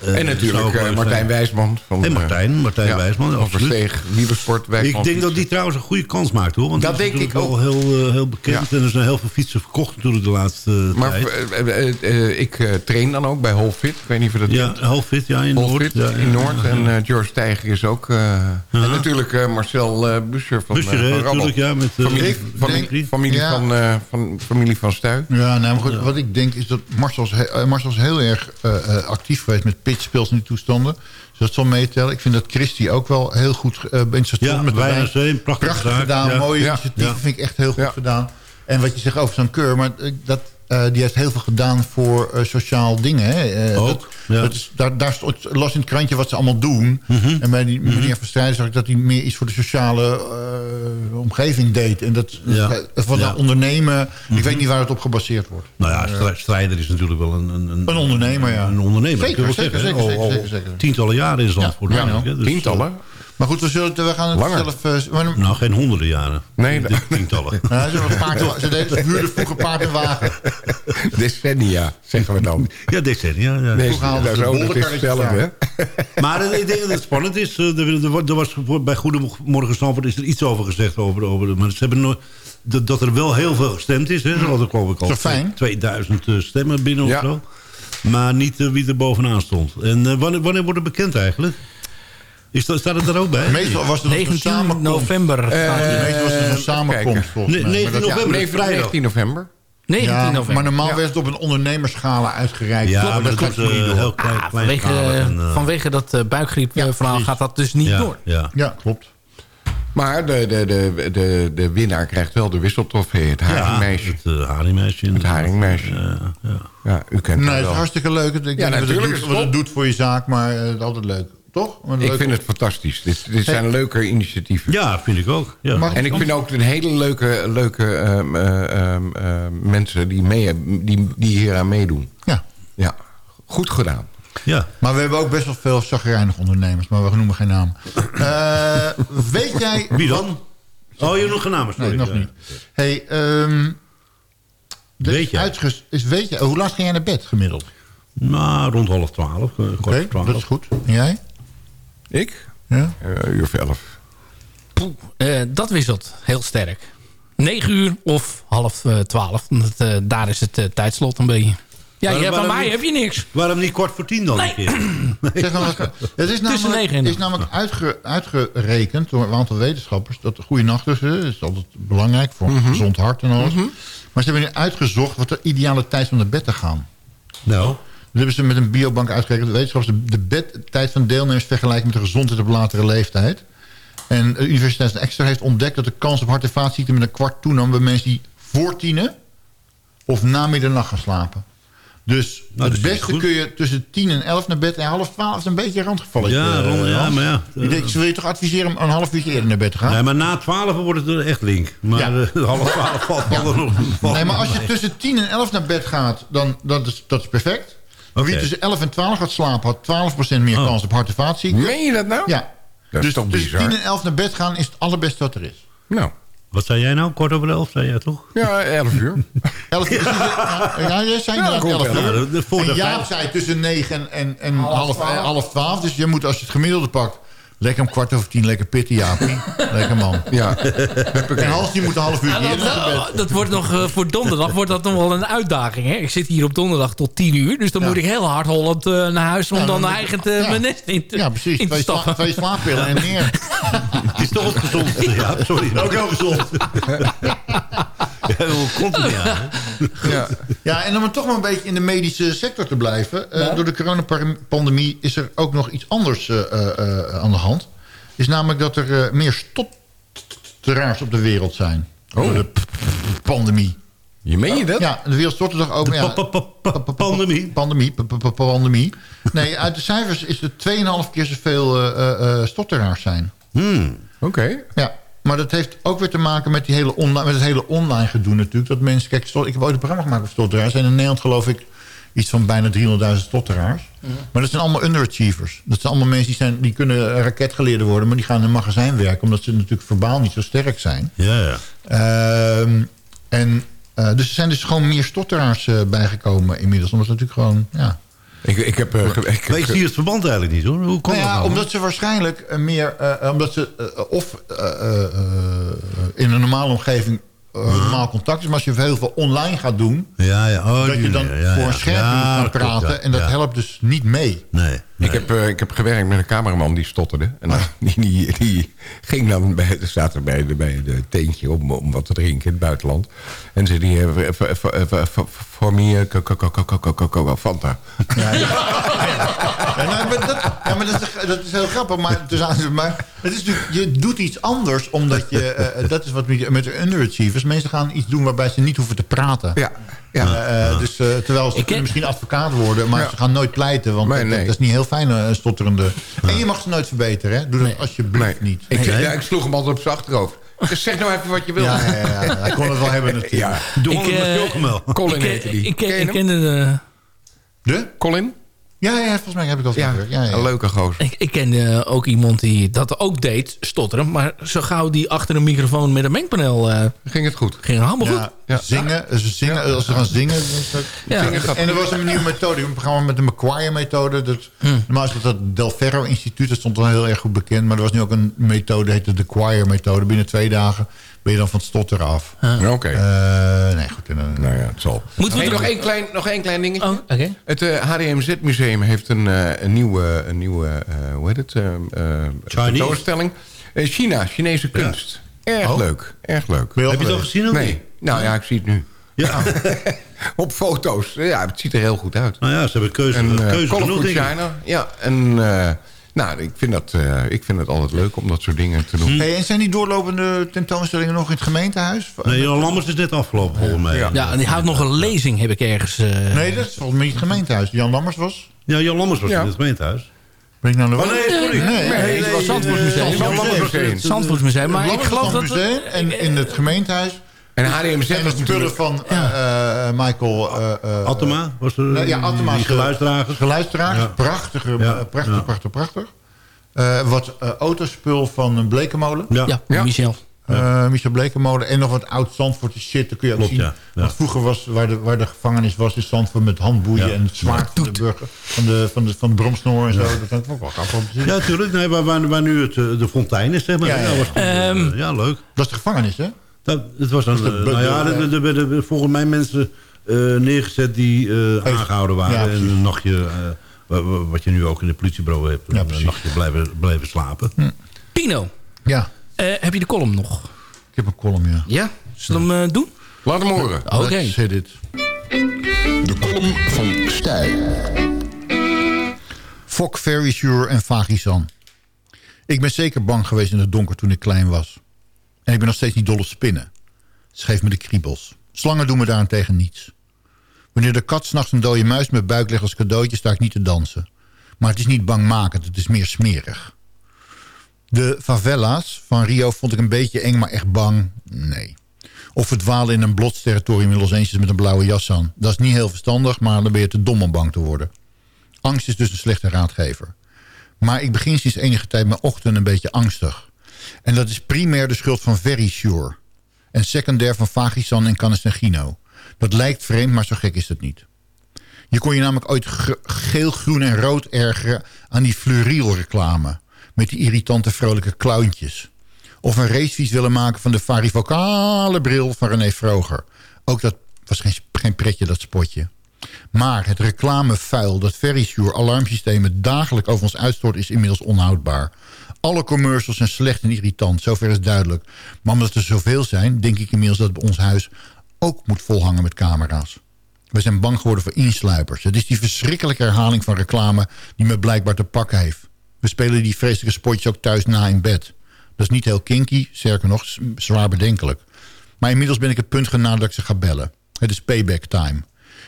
Eh, en natuurlijk ook eh, leuk Martijn. Wijsman. Van, En eh, Martijn, Martijn ja, Wijsman, Van. Versteeg, Nieuwesport, Wijk Ik denk dat die trouwens een goede kans maakt hoor. Want Dat denk ik natuurlijk wel heel, eh, heel bekend. En er zijn heel veel fietsen verkocht natuurlijk de laatste Maar tijd. eh, eh, eh, eh, ik eh, train dan ook bij Holfit. Ik weet niet of je dat Ja. Holfit, ja, in Noord. Holfit Ja, in Noord. ja, ja. En eh, George Tijger is ook... eh, En natuurlijk eh, Marcel eh Buscher van, Buscher, eh, natuurlijk, ja, met, eh, familie, familie, denk- familie, Ja. van, eh, van, familie van Stuy. Ja, nou, maar goed, wat ik denk is dat Marcel is, eh, heel erg eh, eh, actief geweest met pitchspels en die toestanden. Dus dat zal meetellen. Ik vind dat Christy ook wel heel goed eh, in station Ja, met bijna zee, Prachtig zaak. gedaan, Ja. mooie Ja. vind ik echt heel goed gedaan. En wat je zegt over zo'n keur, maar eh, dat, eh, die heeft heel veel gedaan voor eh, sociaal dingen. Hè. Eh, Ook, dat, ja. dat is, daar, daar stond, las in het krantje wat ze allemaal doen. Mhm. En bij die meneer van Strijden zag ik dat hij meer iets voor de sociale eh, omgeving deed. En dat Ja. van Ja. dat ondernemen, ik weet niet waar het op gebaseerd wordt. Nou ja, Strij- Strijder is natuurlijk wel een... Een, Een ondernemer, ja. Een ondernemer, Zeker, dat wil zeker, zeggen, zeker, al- al zeker, zeker. Tientallen jaren in Zandvoort. Ja, eigenlijk, hè. Dus, Tientallen? Maar goed, we, zullen, het- we gaan het Langer. zelf... eh, maar- Nou, geen honderden jaren. Nee, Dit- Tientallen. Ja, ze, paard, ze, deden, huurden vroeger paard en wagen. decennia, zeggen we dan. Ja, decennia. Ja. Nee, Vroeger haalden dat ze is hetzelfde. hè? Maar ik denk dat het spannend is. Eh, Er, er, er was bij Goedemorgen Zandvoort is er iets over gezegd. Over, over, maar ze hebben nooit... Dat, dat er wel heel veel gestemd is. Hè. Ze hadden geloof ik al Zo fijn. 2000 eh, stemmen binnen Ja. of zo. Maar niet wie er bovenaan stond. En wanneer, wanneer wordt het bekend eigenlijk? Is dat, staat het er ook bij? Meestal was het een 19 samenkomst. november. hier. Meestal was het een even samenkomst volgens Nee, mij. 19 Maar dat- november. Ja, vrijdag. 19 november. 19 Ja, november. maar normaal Ja. werd het op een ondernemerschala uitgereikt. Ja, maar dat klopt eh, niet door. heel klein, Ah, klein vanwege, en, eh, vanwege dat uh, buikgriepverhaal precies. gaat dat dus niet ja, door. Ja. Ja, klopt. Maar de, de, de, de, de winnaar krijgt wel de wisseltrofee. Het haringmeisje. Ja, het uh, haringmeisje. Het haringmeisje. Ja, ja. Ja, u kent Nee, dat het is hartstikke leuk. Ik Ja, natuurlijk wat het doet voor je zaak, maar eh, het is altijd leuk. Toch? Ik leuke- vind het fantastisch. Dit, dit zijn leuke initiatieven. Ja, vind ik ook. Ja. Mag En ik vind ook een hele leuke, leuke ehm, eh, ehm, eh, mensen die, mee, die, die hier aan meedoen. Ja. Ja, goed gedaan. Ja. Maar we hebben ook best wel veel zagrijnige ondernemers, maar we noemen geen naam. Eh, weet jij... Wie dan? Oh, je nog geen namen, sorry. Nee, nog niet. Hey, ehm, Weet is jij? uitges- is, weet je, hoe laat ging jij naar bed gemiddeld? Nou, rond half twaalf. eh, Oké, dat is goed. En jij? Ik? Ja? Eh, uur of elf. Poeh, eh, dat wisselt heel sterk. 9 uur of half eh, 12. Want, eh, daar is het tijdslot een beetje. Ja, Waarom- je, van waarom mij niet- heb je niks. Waarom niet kwart voor tien dan een keer? Zeg nou, het is namelijk, is namelijk uitge- uitgerekend door een aantal wetenschappers... dat de goede nacht dus, hè, is altijd belangrijk voor een gezond hart en alles. Maar ze hebben nu uitgezocht wat de ideale tijd om naar bed te gaan. Nou, Dat hebben ze met een biobank uitgerekend. De wetenschappers de, de bedtijd van deelnemers vergelijken met de gezondheid op latere leeftijd. En de Universiteit van Exeter heeft ontdekt dat de kans op hart- en vaatziekten met een kwart toenam bij mensen die voor tienen of na middernacht gaan slapen. Dus Nou, het beste kun je tussen 10 en 11 naar bed en half 12 is een beetje randgevallen. Ja, rond- ja, maar ja. Ik denk, ze wil je toch adviseren om een half uurtje eerder naar bed te gaan? nee, maar na twaalf wordt het echt link. Maar Ja. eh, half twaalf valt valt er nog. valt Nee, maar als je tussen 10 en 11 naar bed gaat, dan dat is, dat is perfect. Maar wie tussen 11 en 12 gaat slapen, had 12% meer Oh. kans op hart- en vaatziekten. Meen je dat nou? Ja. Dat is dus toch tussen bizar? 10 en 11 naar bed gaan is het allerbeste wat er is. Nou, Wat zei jij nou? Kort over de elf, zei jij toch? ja, elf uur. 11 uur. Ja, ja, jij zei dat 11 komt uur. Ja, de- de- voor en de Jaap zei tussen 9 en, en, en half, eh, half 12. Dus je moet, als je het gemiddelde pakt, lekker om kwart over 10 lekker pitten, Jaapie. lekker man. Ja. En Hans die moet een half uur Ja, eerder dat, wordt nog eh, voor donderdag wordt dat nog wel een uitdaging. Hè? Ik zit hier op donderdag tot 10 uur. Dus dan Ja. moet ik heel hard hollend eh, naar huis om Ja, dan, dan eigen ja. mijn nest in te, Ja, precies. te Twee, sla, stappen. twee slaappillen en neer. Het is toch gezond. Ja, sorry. Ook heel gezond. Ja, hoe komt het hè? ja. Ja, en om toch maar een beetje in de medische sector te blijven. eh, Door de coronapandemie is er ook nog iets anders eh, eh, aan de hand. Is namelijk dat er meer stotteraars op de wereld zijn. Door de pandemie. Je meen je dat? Ja, de wereld stortte toch open. Ja, pa- pa- pa- pa- Pandemie. pandemie. Pandemie. Nee, uit de cijfers is er 2,5 keer zoveel eh, stotteraars zijn. Hmm. Oké. Ja, maar dat heeft ook weer te maken met, die hele online, met het hele online gedoe natuurlijk. Dat mensen, kijk, ik heb ooit een programma gemaakt over stotteraars. En in Nederland geloof ik iets van bijna 300.000 stotteraars. Maar dat zijn allemaal underachievers. Dat zijn allemaal mensen die, zijn, die kunnen raketgeleerden worden... maar die gaan in een magazijn werken... omdat ze natuurlijk verbaal niet zo sterk zijn. Ja, ja. Ehm, en, eh, dus er zijn dus gewoon meer stotteraars eh, bijgekomen inmiddels. Omdat het natuurlijk gewoon... Ja. Ik, ik heb... eh, ge- ik, Maar ik zie het verband eigenlijk niet hoor. Hoe komt Nou dat ja, nou? omdat ze waarschijnlijk eh, meer... eh, omdat ze of eh, eh, eh, in een normale omgeving normaal contact is... maar als je heel veel online gaat doen... Ja, ja. Oh, dat je dan ja, voor ja. een scherm Ja, moet klopt, praten... ja. en dat Ja. helpt dus niet mee. Nee. Ik heb, eh, ik heb gewerkt met een cameraman die stotterde. En dan- die, die, die ging dan bij, zaten bij de, bij de teentje om, om wat te drinken in het buitenland. En zei die, eh, voor mij, eh, Fanta. Ja, ja. Ja, nou, maar dat, ja, maar dat, is, dat is heel grappig. Maar, dus, het is natuurlijk, je doet iets anders omdat je... eh, dat is wat met, met de underachievers. Mensen gaan iets doen waarbij ze niet hoeven te praten. Ja, ja. Eh, dus, eh, terwijl ze Ik kunnen ken- misschien advocaat worden... maar Ja. ze gaan nooit pleiten. Want Nee, dat, nee. dat is niet heel fijn, een stotterende... En je mag ze nooit verbeteren. Hè? Doe dat alsjeblieft Nee, niet. Ik, Nee. ja, ik sloeg hem altijd op zijn achterhoofd. Dus zeg nou even wat je wil. Ja, ja, ja, hij kon het wel hebben natuurlijk. Ja, Doe Ik, ik, eh, Chocomel. Colin ik, eh, heette die. ik, Ken ik, kende de, De? Colin? Ja, ja, volgens mij heb ik dat al Ja, gehoord. Ja, ja, een leuke gozer. ik, ik kende ook iemand die dat ook deed, stotteren. Maar zo gauw die achter een microfoon met een mengpaneel eh, Ging het goed? ging het allemaal Ja, goed. Ja. Zingen, ze zingen, als ze gaan zingen. En er was een nieuwe methode, een programma met de Macquarie-methode. Dat, Normaal is dat het Del Ferro-instituut, dat stond al heel erg goed bekend. Maar er was nu ook een methode, heette de Quire-methode. Binnen twee dagen ben je dan van het stotteren af. Oké. Eh, nee, goed. dan- Nou ja, het zal. Moeten we Hey, nog, één klein, nog één klein dingetje. Oh, oké. Het eh, HDMZ-museum heeft een, eh, een nieuwe, een nieuwe eh, hoe heet het, eh, eh, tentoonstelling. Eh, China, Chinese kunst. Erg Oh. leuk, erg leuk. Heb je het al gezien? of Nee, niet? nou ja, ik zie het nu. Ja. Op foto's. Ja, het ziet er heel goed uit. Nou ja, ze hebben keuze, En eh, keuze genoeg. China. Ja, en eh, nou, ik vind, dat, eh, ik vind het altijd leuk om dat soort dingen te doen. Hey, en zijn die doorlopende tentoonstellingen nog in het gemeentehuis? Nee, Jan Lammers is net afgelopen volgens mij. Ja. Ja, en die houdt nog een lezing, heb ik ergens. eh, Nee, dat is volgens mij niet het gemeentehuis. Jan Lammers was? Ja, Jan Lammers was Ja. in het gemeentehuis. Ben ik nou nog Oh, nee, sorry. Nee, Nee, het was Zandvoortsmuseum. Zandvoortsmuseum. Zandvoortsmuseum. Maar ik geloof dat... Museum en in het gemeentehuis. En HDMZ En de spullen van eh, eh, Michael... eh, eh, Attema was er. Nou, ja, Attema's die geluidsdragers. Geluidsdragers. Ja. Prachtige, Ja. eh, prachtig, prachtig, prachtig. Eh, wat eh, autospul van een Blekenmolen. Ja. Ja, Michel. Eh, Michel Blekenmolen. En nog wat oud Zandvoort shit. Dat kun je ook Klopt, zien. ja. Ja. Want vroeger was, waar de, waar de gevangenis was, is Zandvoort met handboeien Ja. en het zwaard van de burger. Van de, van de, van de bromsnoor en zo. Dat vind ik ook wel grappig om te zien. Ja, natuurlijk. Nee, waar, waar, waar nu het, eh, de fontein is, zeg maar. Ja, ja, ja. was eh, Ehm, ja, leuk. Dat is de gevangenis, hè? Dat, het was dan, de- eh, nou ja, de- er- er er werden volgens mij mensen eh, neergezet die eh, aangehouden Ja, waren. en een nachtje, eh, wa- wa- wat je nu ook in het politiebureau hebt, een nachtje blijven, blijven slapen. Pino, Ja, eh, heb je de column nog? ik heb een column, ja. Ja? Zullen we hem eh, doen? Laat hem horen. Oké. Let's say dit. De column van Stijl. Fok, Verisure en Vagisan. Ik ben zeker bang geweest in het donker toen ik klein was. En ik ben nog steeds niet dol op spinnen. Het geeft me de kriebels. Slangen doen me daarentegen niets. Wanneer de kat s'nachts een dode muis met buik legt als cadeautje... sta ik niet te dansen. Maar het is niet bangmakend, het is meer smerig. De favela's van Rio vond ik een beetje eng, maar echt bang? Nee. Of verdwalen in een blotsterritorium in Los Angeles met een blauwe jas aan. Dat is niet heel verstandig, maar dan ben je te dom om bang te worden. Angst is dus een slechte raadgever. Maar ik begin sinds enige tijd mijn ochtend een beetje angstig. En dat is primair de schuld van Verisure. En secundair van Vagisan en Canestangino. Dat lijkt vreemd, maar zo gek is het niet. Je kon je namelijk ooit ge- geel, groen en rood ergeren aan die fleuriel reclame. Met die irritante vrolijke clowntjes. Of een racefiets willen maken van de varivocale bril van René Vroger. Ook dat was geen, geen pretje, dat spotje. Maar het reclamevuil dat Verisure alarmsystemen dagelijks over ons uitstort is inmiddels onhoudbaar. Alle commercials zijn slecht en irritant, zover is duidelijk. Maar omdat er zoveel zijn, denk ik inmiddels dat ons huis ook moet volhangen met camera's. We zijn bang geworden voor insluipers. Het is die verschrikkelijke herhaling van reclame die me blijkbaar te pakken heeft. We spelen die vreselijke spotjes ook thuis na in bed. Dat is niet heel kinky, sterker nog, zwaar bedenkelijk. Maar inmiddels ben ik het punt genaderd dat ik ze ga bellen. Het is payback time.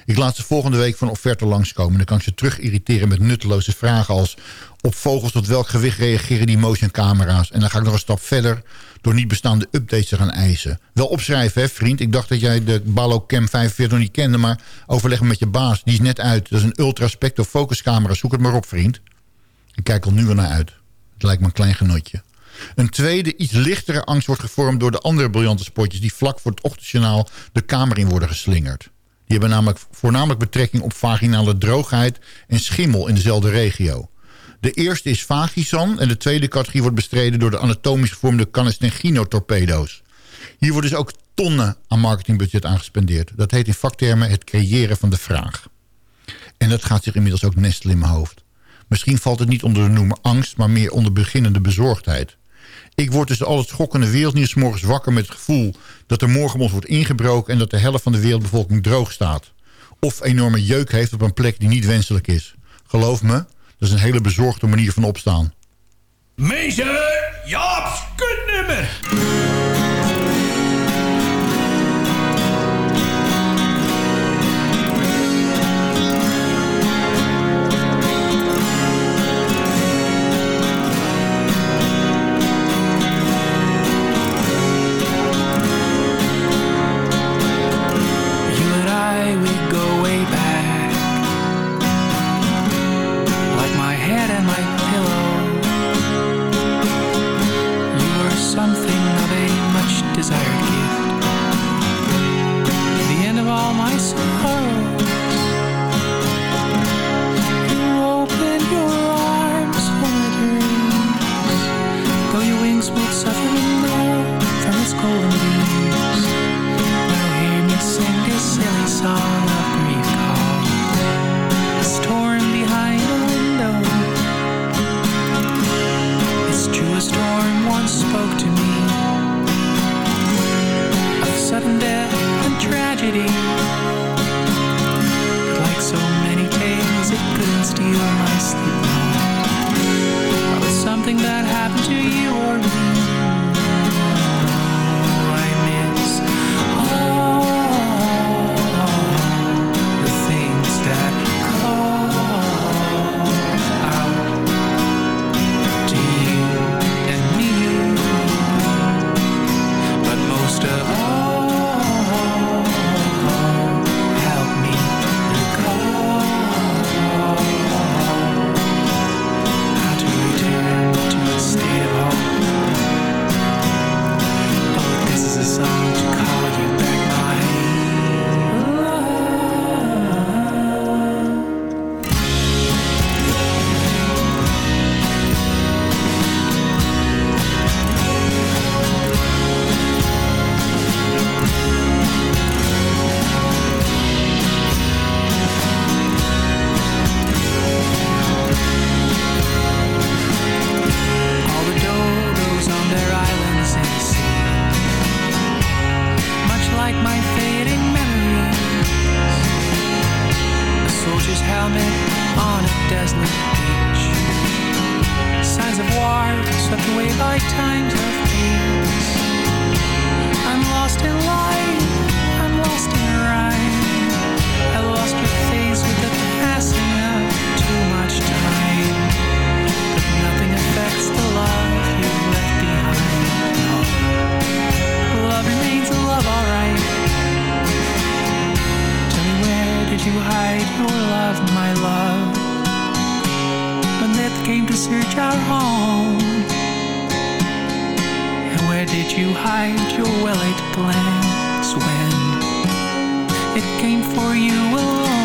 Ik laat ze volgende week van offerte langskomen. Dan kan ik ze terug irriteren met nutteloze vragen als... op vogels tot welk gewicht reageren die motion camera's? En dan ga ik nog een stap verder door niet bestaande updates te gaan eisen. Wel opschrijven, hè, vriend. Ik dacht dat jij de Ballo Cam 45 nog niet kende... maar overleg me met je baas. Die is net uit. Dat is een ultra spectro focuscamera. Zoek het maar op, vriend. Ik kijk er nu al naar uit. Het lijkt me een klein genotje. Een tweede, iets lichtere angst wordt gevormd... door de andere briljante spotjes... die vlak voor het ochtendjournaal de kamer in worden geslingerd. Die hebben namelijk voornamelijk betrekking op vaginale droogheid... en schimmel in dezelfde regio. De eerste is vagisan... en de tweede categorie wordt bestreden... door de anatomisch gevormde Canestengino-torpedo's. Hier worden dus ook tonnen aan marketingbudget aangespendeerd. Dat heet in vaktermen het creëren van de vraag. En dat gaat zich inmiddels ook nestelen in mijn hoofd. Misschien valt het niet onder de noemer angst... maar meer onder beginnende bezorgdheid. Ik word dus al het schokkende wereldnieuws morgens wakker met het gevoel... dat er morgen wordt ingebroken... en dat de helft van de wereldbevolking droog staat. Of enorme jeuk heeft op een plek die niet wenselijk is. Geloof me, dat is een hele bezorgde manier van opstaan. Mensen, Jaap's kutnummer. Desired on a desolate beach. Signs of war swept away by times of peace. I'm lost in life, I'm lost in rhyme. I lost your face with the passing of too much time. You hide your love, my love? When death came to search our home. And where did you hide your well-lit plans when it came for you alone?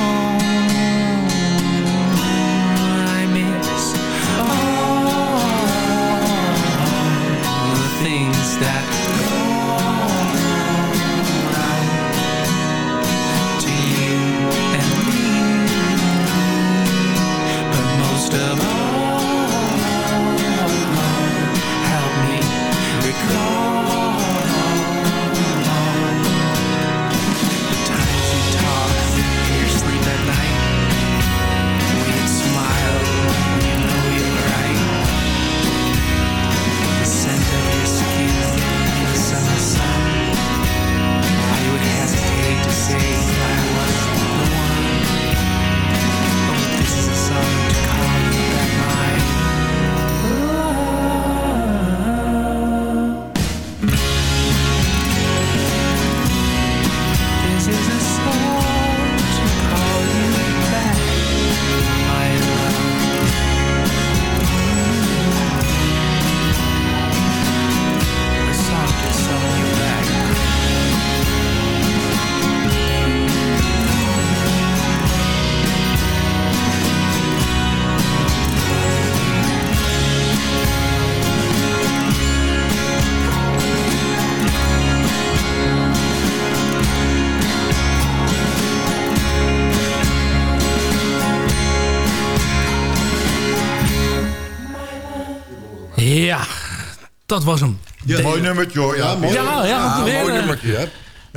Dat was hem. Ja, mooi nummertje hoor. Ja, mooi, Ja, ja, weer, mooi eh, nummertje. hè?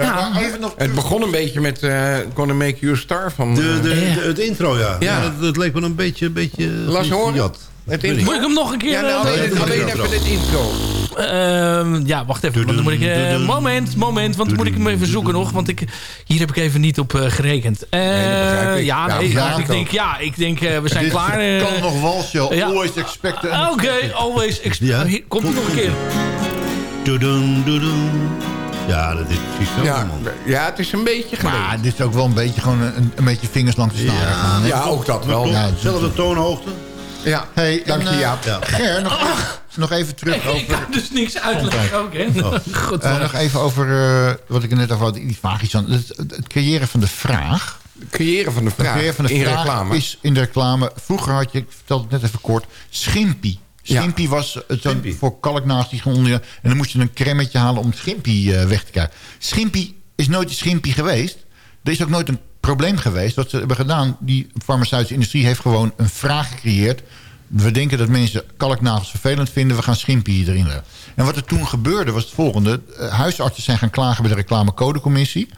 Ja. maar even nog Het begon een beetje met uh, Gonna Make You a Star van... De, eh, de, de- het intro, ja. Ja. ja. dat, dat leek me een beetje... Een beetje Laat eens horen. Het. Moet ik hem nog een keer... Ja, nou, eh, alleen, doe alleen het even dit intro. Ehm, ja, wacht even. Want dan moet ik, eh, moment, moment. Want dan moet ik hem even zoeken nog. Want ik, hier heb ik even niet op eh, gerekend. Eh, ja, nee, ja, ik, denk, ja, ik denk eh, we zijn Dit klaar. kan nog walsje. ja. Always expect Oké, always expect. Ja. Hier, Komt hij nog een keer. Doedoen, doedoen. Ja, dat is precies zo, Ja, man. ja, het is een beetje. Maar dit is ook wel een beetje, gewoon een, een beetje vingers langs de snaren gaan. hè? Ja, ook dat wel. Ja, Zelfde toonhoogte. Ja, Hey, dank je eh, Jaap. Ja. Ger, nog, nog even terug Ik over... kan dus niks uitleggen ook, hè. Goed, eh, nog even over eh, wat ik er net over had, die aan. Het, het, het creëren van de vraag. Creëren van de Het vraag creëren van de in vraag reclame. is in de reclame... Vroeger had je, ik vertelde het net even kort, schimpie. Ja. Schimpie was het voor kalknaas die gewoon onder je- En dan moest je een cremmetje halen om het schimpie eh, weg te krijgen. Schimpie is nooit een schimpie geweest. Er is ook nooit een probleem geweest. Wat ze hebben gedaan, die farmaceutische industrie heeft gewoon een vraag gecreëerd. We denken dat mensen kalknagels vervelend vinden. We gaan schimpie erin leggen. En wat er toen gebeurde was het volgende. Eh, Huisartsen zijn gaan klagen bij de reclamecodecommissie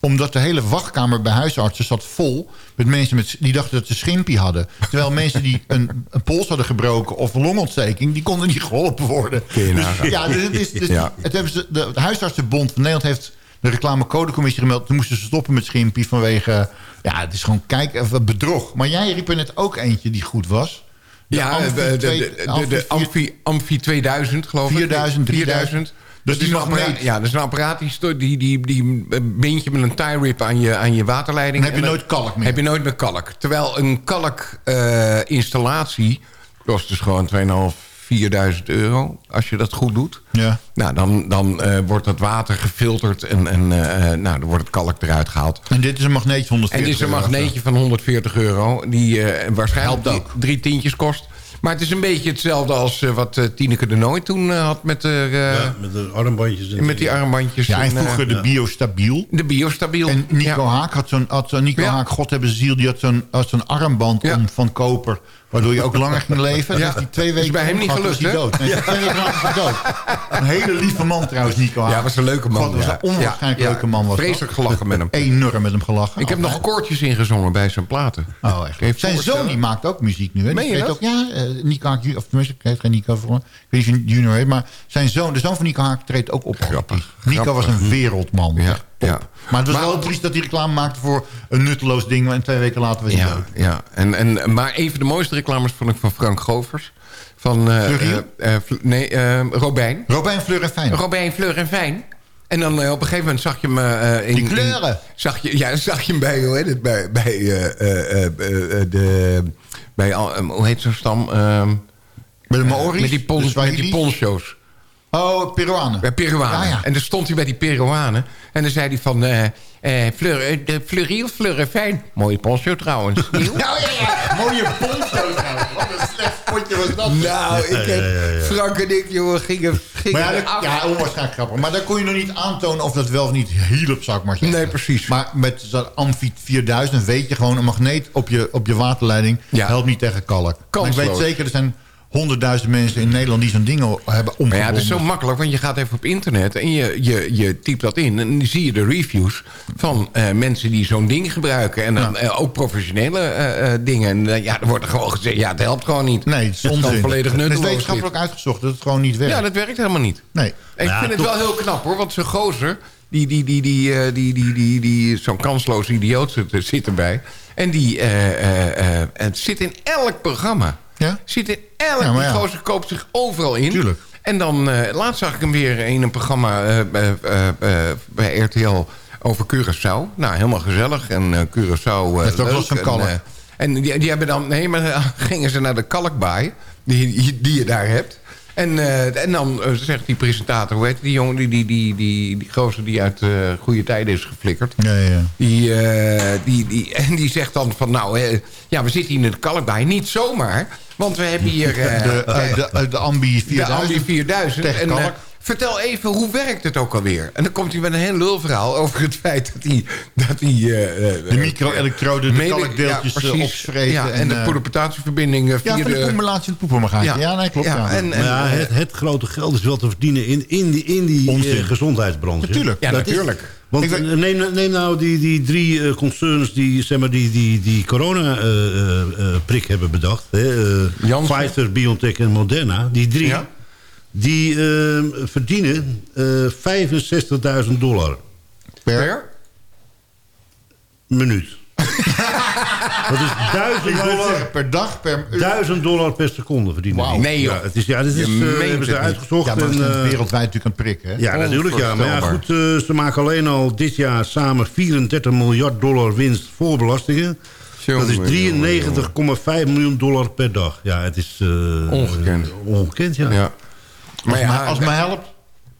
omdat de hele wachtkamer bij huisartsen zat vol met mensen met, die dachten dat ze schimpie hadden. Terwijl mensen die een, een pols hadden gebroken of longontsteking... die konden niet geholpen worden. Nagaan. ja, dus het is, dus Ja. het hebben ze, de, de Huisartsenbond van Nederland heeft de reclamecodecommissie gemeld. Toen moesten ze stoppen met schimpie vanwege... Ja, het is gewoon kijk, even bedrog. Maar jij riep er net ook eentje die goed was. De Ja, Amfi de, de, de, Amfi, Amfi 2000, geloof ik. 4000, 4000. Dus dat is die een apparaat, ja, dat is een apparaat die, die, die, die bind je met een tie rip aan je, aan je waterleiding. Dan heb je nooit kalk meer. Heb je nooit meer kalk. Terwijl een kalkinstallatie kost dus gewoon 2.500, 4.000 euro. Als je dat goed doet. Ja. Nou, dan, dan eh, wordt dat water gefilterd en, en eh, nou, dan wordt het kalk eruit gehaald. En dit is een magneetje 140 En dit is een euro. magneetje van 140 euro. Die eh, waarschijnlijk drie- tientjes kost. Maar het is een beetje hetzelfde als wat eh, Tineke de Nooit toen had met, de, eh, Ja, met de armbandjes. En met die armbandjes. Ja, en vroeger de. Biostabiel. de biostabiel. En Nico Ja. Haak had zo'n... Nico Ja. Haak, God hebben ze ziel, die had zo'n zo'n armband Ja. om van koper... waardoor je ook langer ging leven. Ja. Dus die twee Is weken bij hem niet was gelukt, hè? dood. Nee, twee weken lang was hij dood. Een hele lieve man trouwens, Nico. Ja, was een leuke man. God, was ja. een onwaarschijnlijk Ja, ja. leuke man. Was dat. Vreselijk gelachen met hem. Enorm met hem gelachen. Ik heb nog altijd. koortjes ingezongen bij zijn platen. Oh, echt. Je Zijn zoon die maakt ook muziek nu. Hè? Meen Die je dat? ook, ja, eh, Nico Haak, of tenminste, ik heet geen Nico voor me. Ik weet niet of junior heet, maar zijn zoon, de zoon van Nico Haak treedt ook op. Grappig. Nico was Grappig. een wereldman. Ja, top. ja. Maar het was Maar- wel triest dat hij reclame maakte voor een nutteloos ding. En twee weken later was hij Ja, dood. ja. En, en, maar een van de mooiste reclames vond ik van Frank Govers. Van, eh, eh, eh, nee, Robijn. Robijn Fleur en Fijn. Robijn, Fleur en Fijn. En dan op een gegeven moment zag je hem... in, Die kleuren. in- zag je, ja, zag je hem bij, hoe heet het, bij, bij, de, bij hoe heet zo'n stam? Ehm, Bij de Maori's? met die, pons, met die poncho's. Oh, Peruanen. Bij Peruanen. Ja. En dan stond hij bij die Peruanen. En dan zei hij van... eh eh, Fleur, eh, de Fleuriel. Mooie poncho trouwens. Nieuw. Ja, ja. Mooie poncho trouwens. Wat een slecht potje was dat. Nou, ik heb... Frank en ik, jongen, gingen, gingen Maar ja, dat, ja, onwaarschijnlijk grappig. Maar daar kon je nog niet aantonen of dat wel of niet hielp, zou ik maar zeggen. Nee, precies. Maar met dat Amfi 4000 weet je gewoon... een magneet op je, op je waterleiding helpt niet tegen kalk. Maar ik Kansloos. weet zeker, er zijn honderdduizend mensen in Nederland... die zo'n ding hebben Maar omgebonden. ja, het is zo makkelijk, want je gaat even op internet en je, je, je typt dat in. En dan zie je de reviews van eh, mensen die zo'n ding gebruiken. En dan eh, ook professionele eh, dingen. En ja, er wordt er gewoon gezegd, ja, het helpt gewoon niet. Nee, het is onzin. volledig Het is nutteloos. wetenschappelijk uitgezocht dat het gewoon niet werkt. Ja, dat werkt helemaal niet. Nee. En ik Ja, vind het wel heel knap hoor, want zo'n gozer... die, die, die, die, die, die, die, die, zo'n kansloos idioot zit, zit erbij. En die het zit in elk programma. Ja? Zit in elk... Ja, ja. gozer koopt zich overal in. Tuurlijk. En dan, eh, laatst zag ik hem weer in een programma eh, bij, eh, bij RTL over Curaçao. Nou, helemaal gezellig. En Curaçao... Heeft ook leuk. last van En, kalk. eh, En die, die hebben dan... Nee, maar dan gingen ze naar de kalkbaai. Die, die je daar hebt. En, eh, en dan eh, zegt die presentator... Hoe heet die jongen? Die, die, die, die, die gozer die uit eh, goede tijden is geflikkerd. Ja, ja. Die, die, die, en die zegt dan van... Nou, ja, we zitten hier in de kalkbaai. Niet zomaar. Want we hebben hier... De, de, de Ambi de 4000. Audi 4000. Tegen En, kalk. Vertel even, hoe werkt het ook alweer? En dan komt hij met een heel lulverhaal over het feit dat hij... Dat hij eh, eh, De micro-elektroden, de kalkdeeltjes, ja, eh, opvreten Ja, en, en, de poederpotatieverbinding Ja, via van de de... poemelaatje en het poepomagaatje. Ja, Ja. nee, klopt. Ja, Ja, en- ja, het, het grote geld is wel te verdienen in, in die, in die gezondheidsbranche. Natuurlijk. Ja, Dat is- natuurlijk. Want weet- neem, neem nou die, die drie concerns die, zeg maar, die, die, die corona-prik hebben bedacht. Hè. Pfizer, BioNTech en Moderna. Die drie, Ja. Die eh, verdienen eh 65.000 dollar Per? minuut. Dat is Ik 1000 wou net dollar, per dag, per uur. 1000 dollar per seconde verdienen die. Nee, joh. Ja, het is, ja, dit is, eh, meent hebben ze uitgezocht. Ja, maar en, eh, wereldwijd natuurlijk het prikken. Hè? Ja, natuurlijk ja. Maar ja, goed, eh, ze maken alleen al dit jaar samen 34 miljard dollar winst voor belastingen. Dat is 93,5 miljoen dollar per dag. Ja, het is... eh, Ongekend. eh, ongekend, ja. Ja. Maar Als, ja, mij- als mij helpt.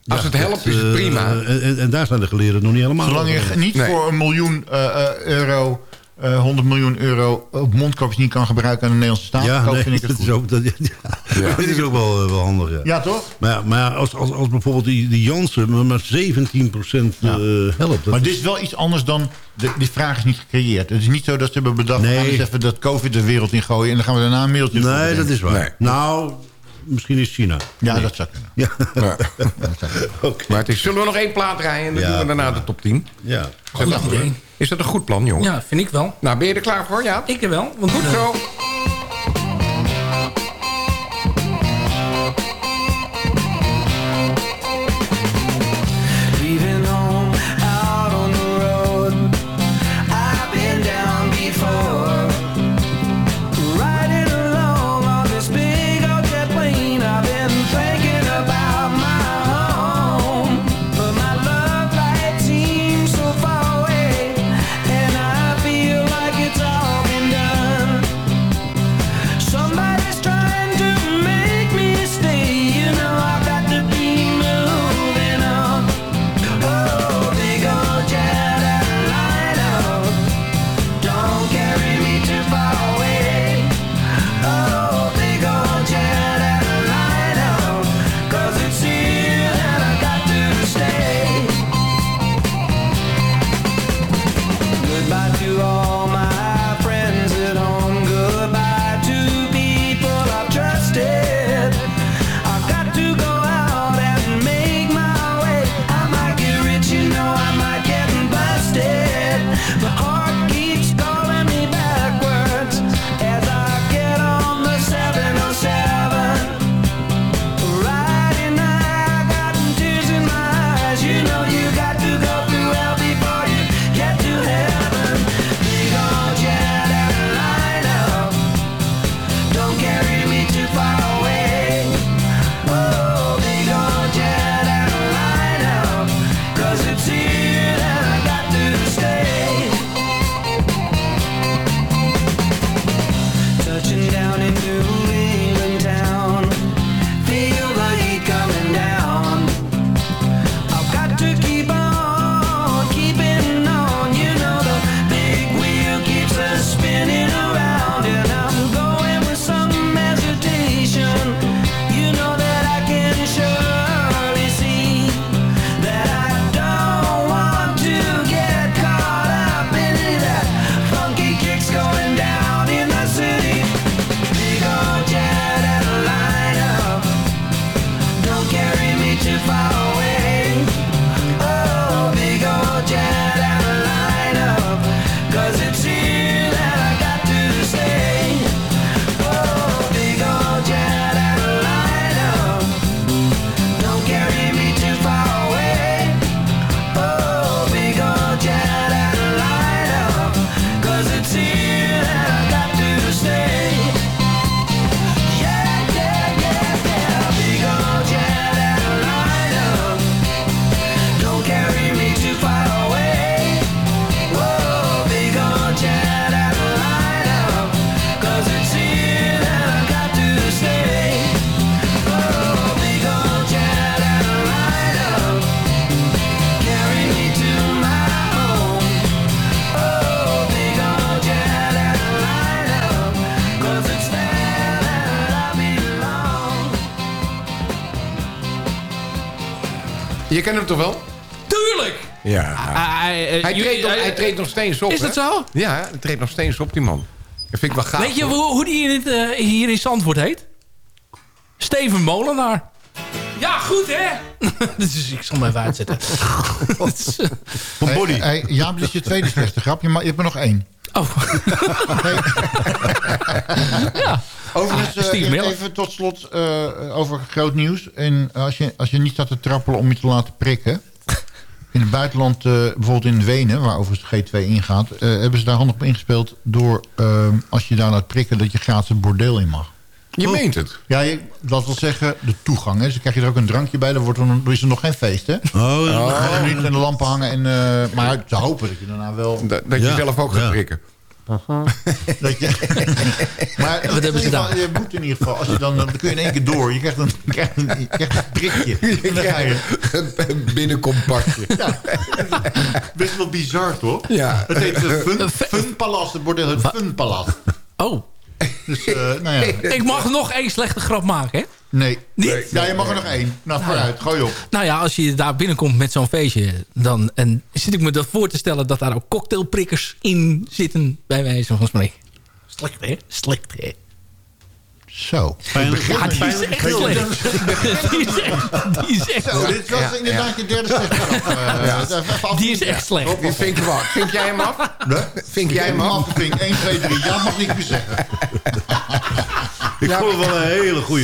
als het helpt is het Eh, prima. en, en- en daar zijn de geleerden nog niet helemaal Zolang je niet Nee. voor een miljoen eh, eh, euro, eh 100 miljoen euro op mondkapjes niet kan gebruiken aan de Nederlandse staat. Ja, nee, vind ik het dat goed. is ook, dat, ja, dat is ook wel, eh, wel handig, ja. Ja, toch? Maar, ja, maar als, als, als bijvoorbeeld die, die Janssen maar, maar 17 procent Ja. helpt... Maar dit is wel iets anders dan... De, die vraag is niet gecreëerd. Het is niet zo dat ze hebben bedacht... Nee. we gaan eens even dat covid de wereld in gooien... en dan gaan we daarna een mailtje Nee, dat is waar. Nee. Nou, misschien is China. Ja, dat zou kunnen. Ja, Ja. Maar het is, zullen we nog één plaat rijden en dan Ja, doen we daarna ja. de top 10? Ja. Is dat, Goed een, idee. is dat een goed plan, jongen? Ja, vind ik wel. Nou, ben je er klaar voor? Ja. Ik er wel. Want Goed zo. Kent hem toch wel? Tuurlijk! Ja. hij, eh, hij, jullie- treedt nog, hij- hij treedt nog steeds op. Is hè? dat zo? Ja, hij treedt nog steeds op, die man. Dat vind ik wel gaaf. Weet je hoor. hoe, hoe die in het, eh, hier in Zandvoort heet? Steven Molenaar. Ja, goed hè? dus ik zal hem even uitzetten. Hey, body. Hey, Jaap, dit is je tweede slechte grap. Je, je hebt er nog één. Oh. ja. Overigens, eh, Steve even, tot slot eh, over groot nieuws. En als je, als je niet staat te trappelen om je te laten prikken... In het buitenland, eh, bijvoorbeeld in Wenen, waar overigens de G2 ingaat... eh, hebben ze daar handig op ingespeeld door, als je daar laat prikken... dat je gratis een bordeel in mag. Je meent het? Ja, je, dat wil zeggen de toegang. Hè. Dus dan krijg je er ook een drankje bij. Dan, wordt er, dan is er nog geen feest, hè? Oh, ja. Dan gaan er niet en de lampen hangen. En, eh, maar ze hopen dat je daarna wel... Dat, dat je Ja, zelf ook gaat ja. prikken. Dat je, maar Wat hebben ze in gedaan? Je moet in ieder geval, als je dan, dan kun je in één keer door. Je krijgt een, je krijgt een, je krijgt een prikje. Je. Een binnenkompakje. Ja. Best wel bizar, toch? Ja. Het heet uh, fun. Het bordeel heet Fun Palace. Oh. Dus, eh, nou ja. Ik mag nog één slechte grap maken, hè? Nee. Niet? Ja, je mag er nog één. Nou, vooruit. Gooi op. Nou ja, als je daar binnenkomt met zo'n feestje... dan en zit ik me dat voor te stellen dat daar ook cocktailprikkers in zitten... bij wijze van spreken. Slecht, hè? Slecht, hè? Zo. Ja, die is echt slecht. Die is echt, die is echt Zo, dit was Ja, inderdaad je derde slechte grap. eh, Ja. even Die is echt slecht. Die vind ik wel. Vind jij hem af? Nee? Vind jij hem af? Vink 1, 2, 3. Ja, mag niks meer zeggen. Ik vond het wel een hele goede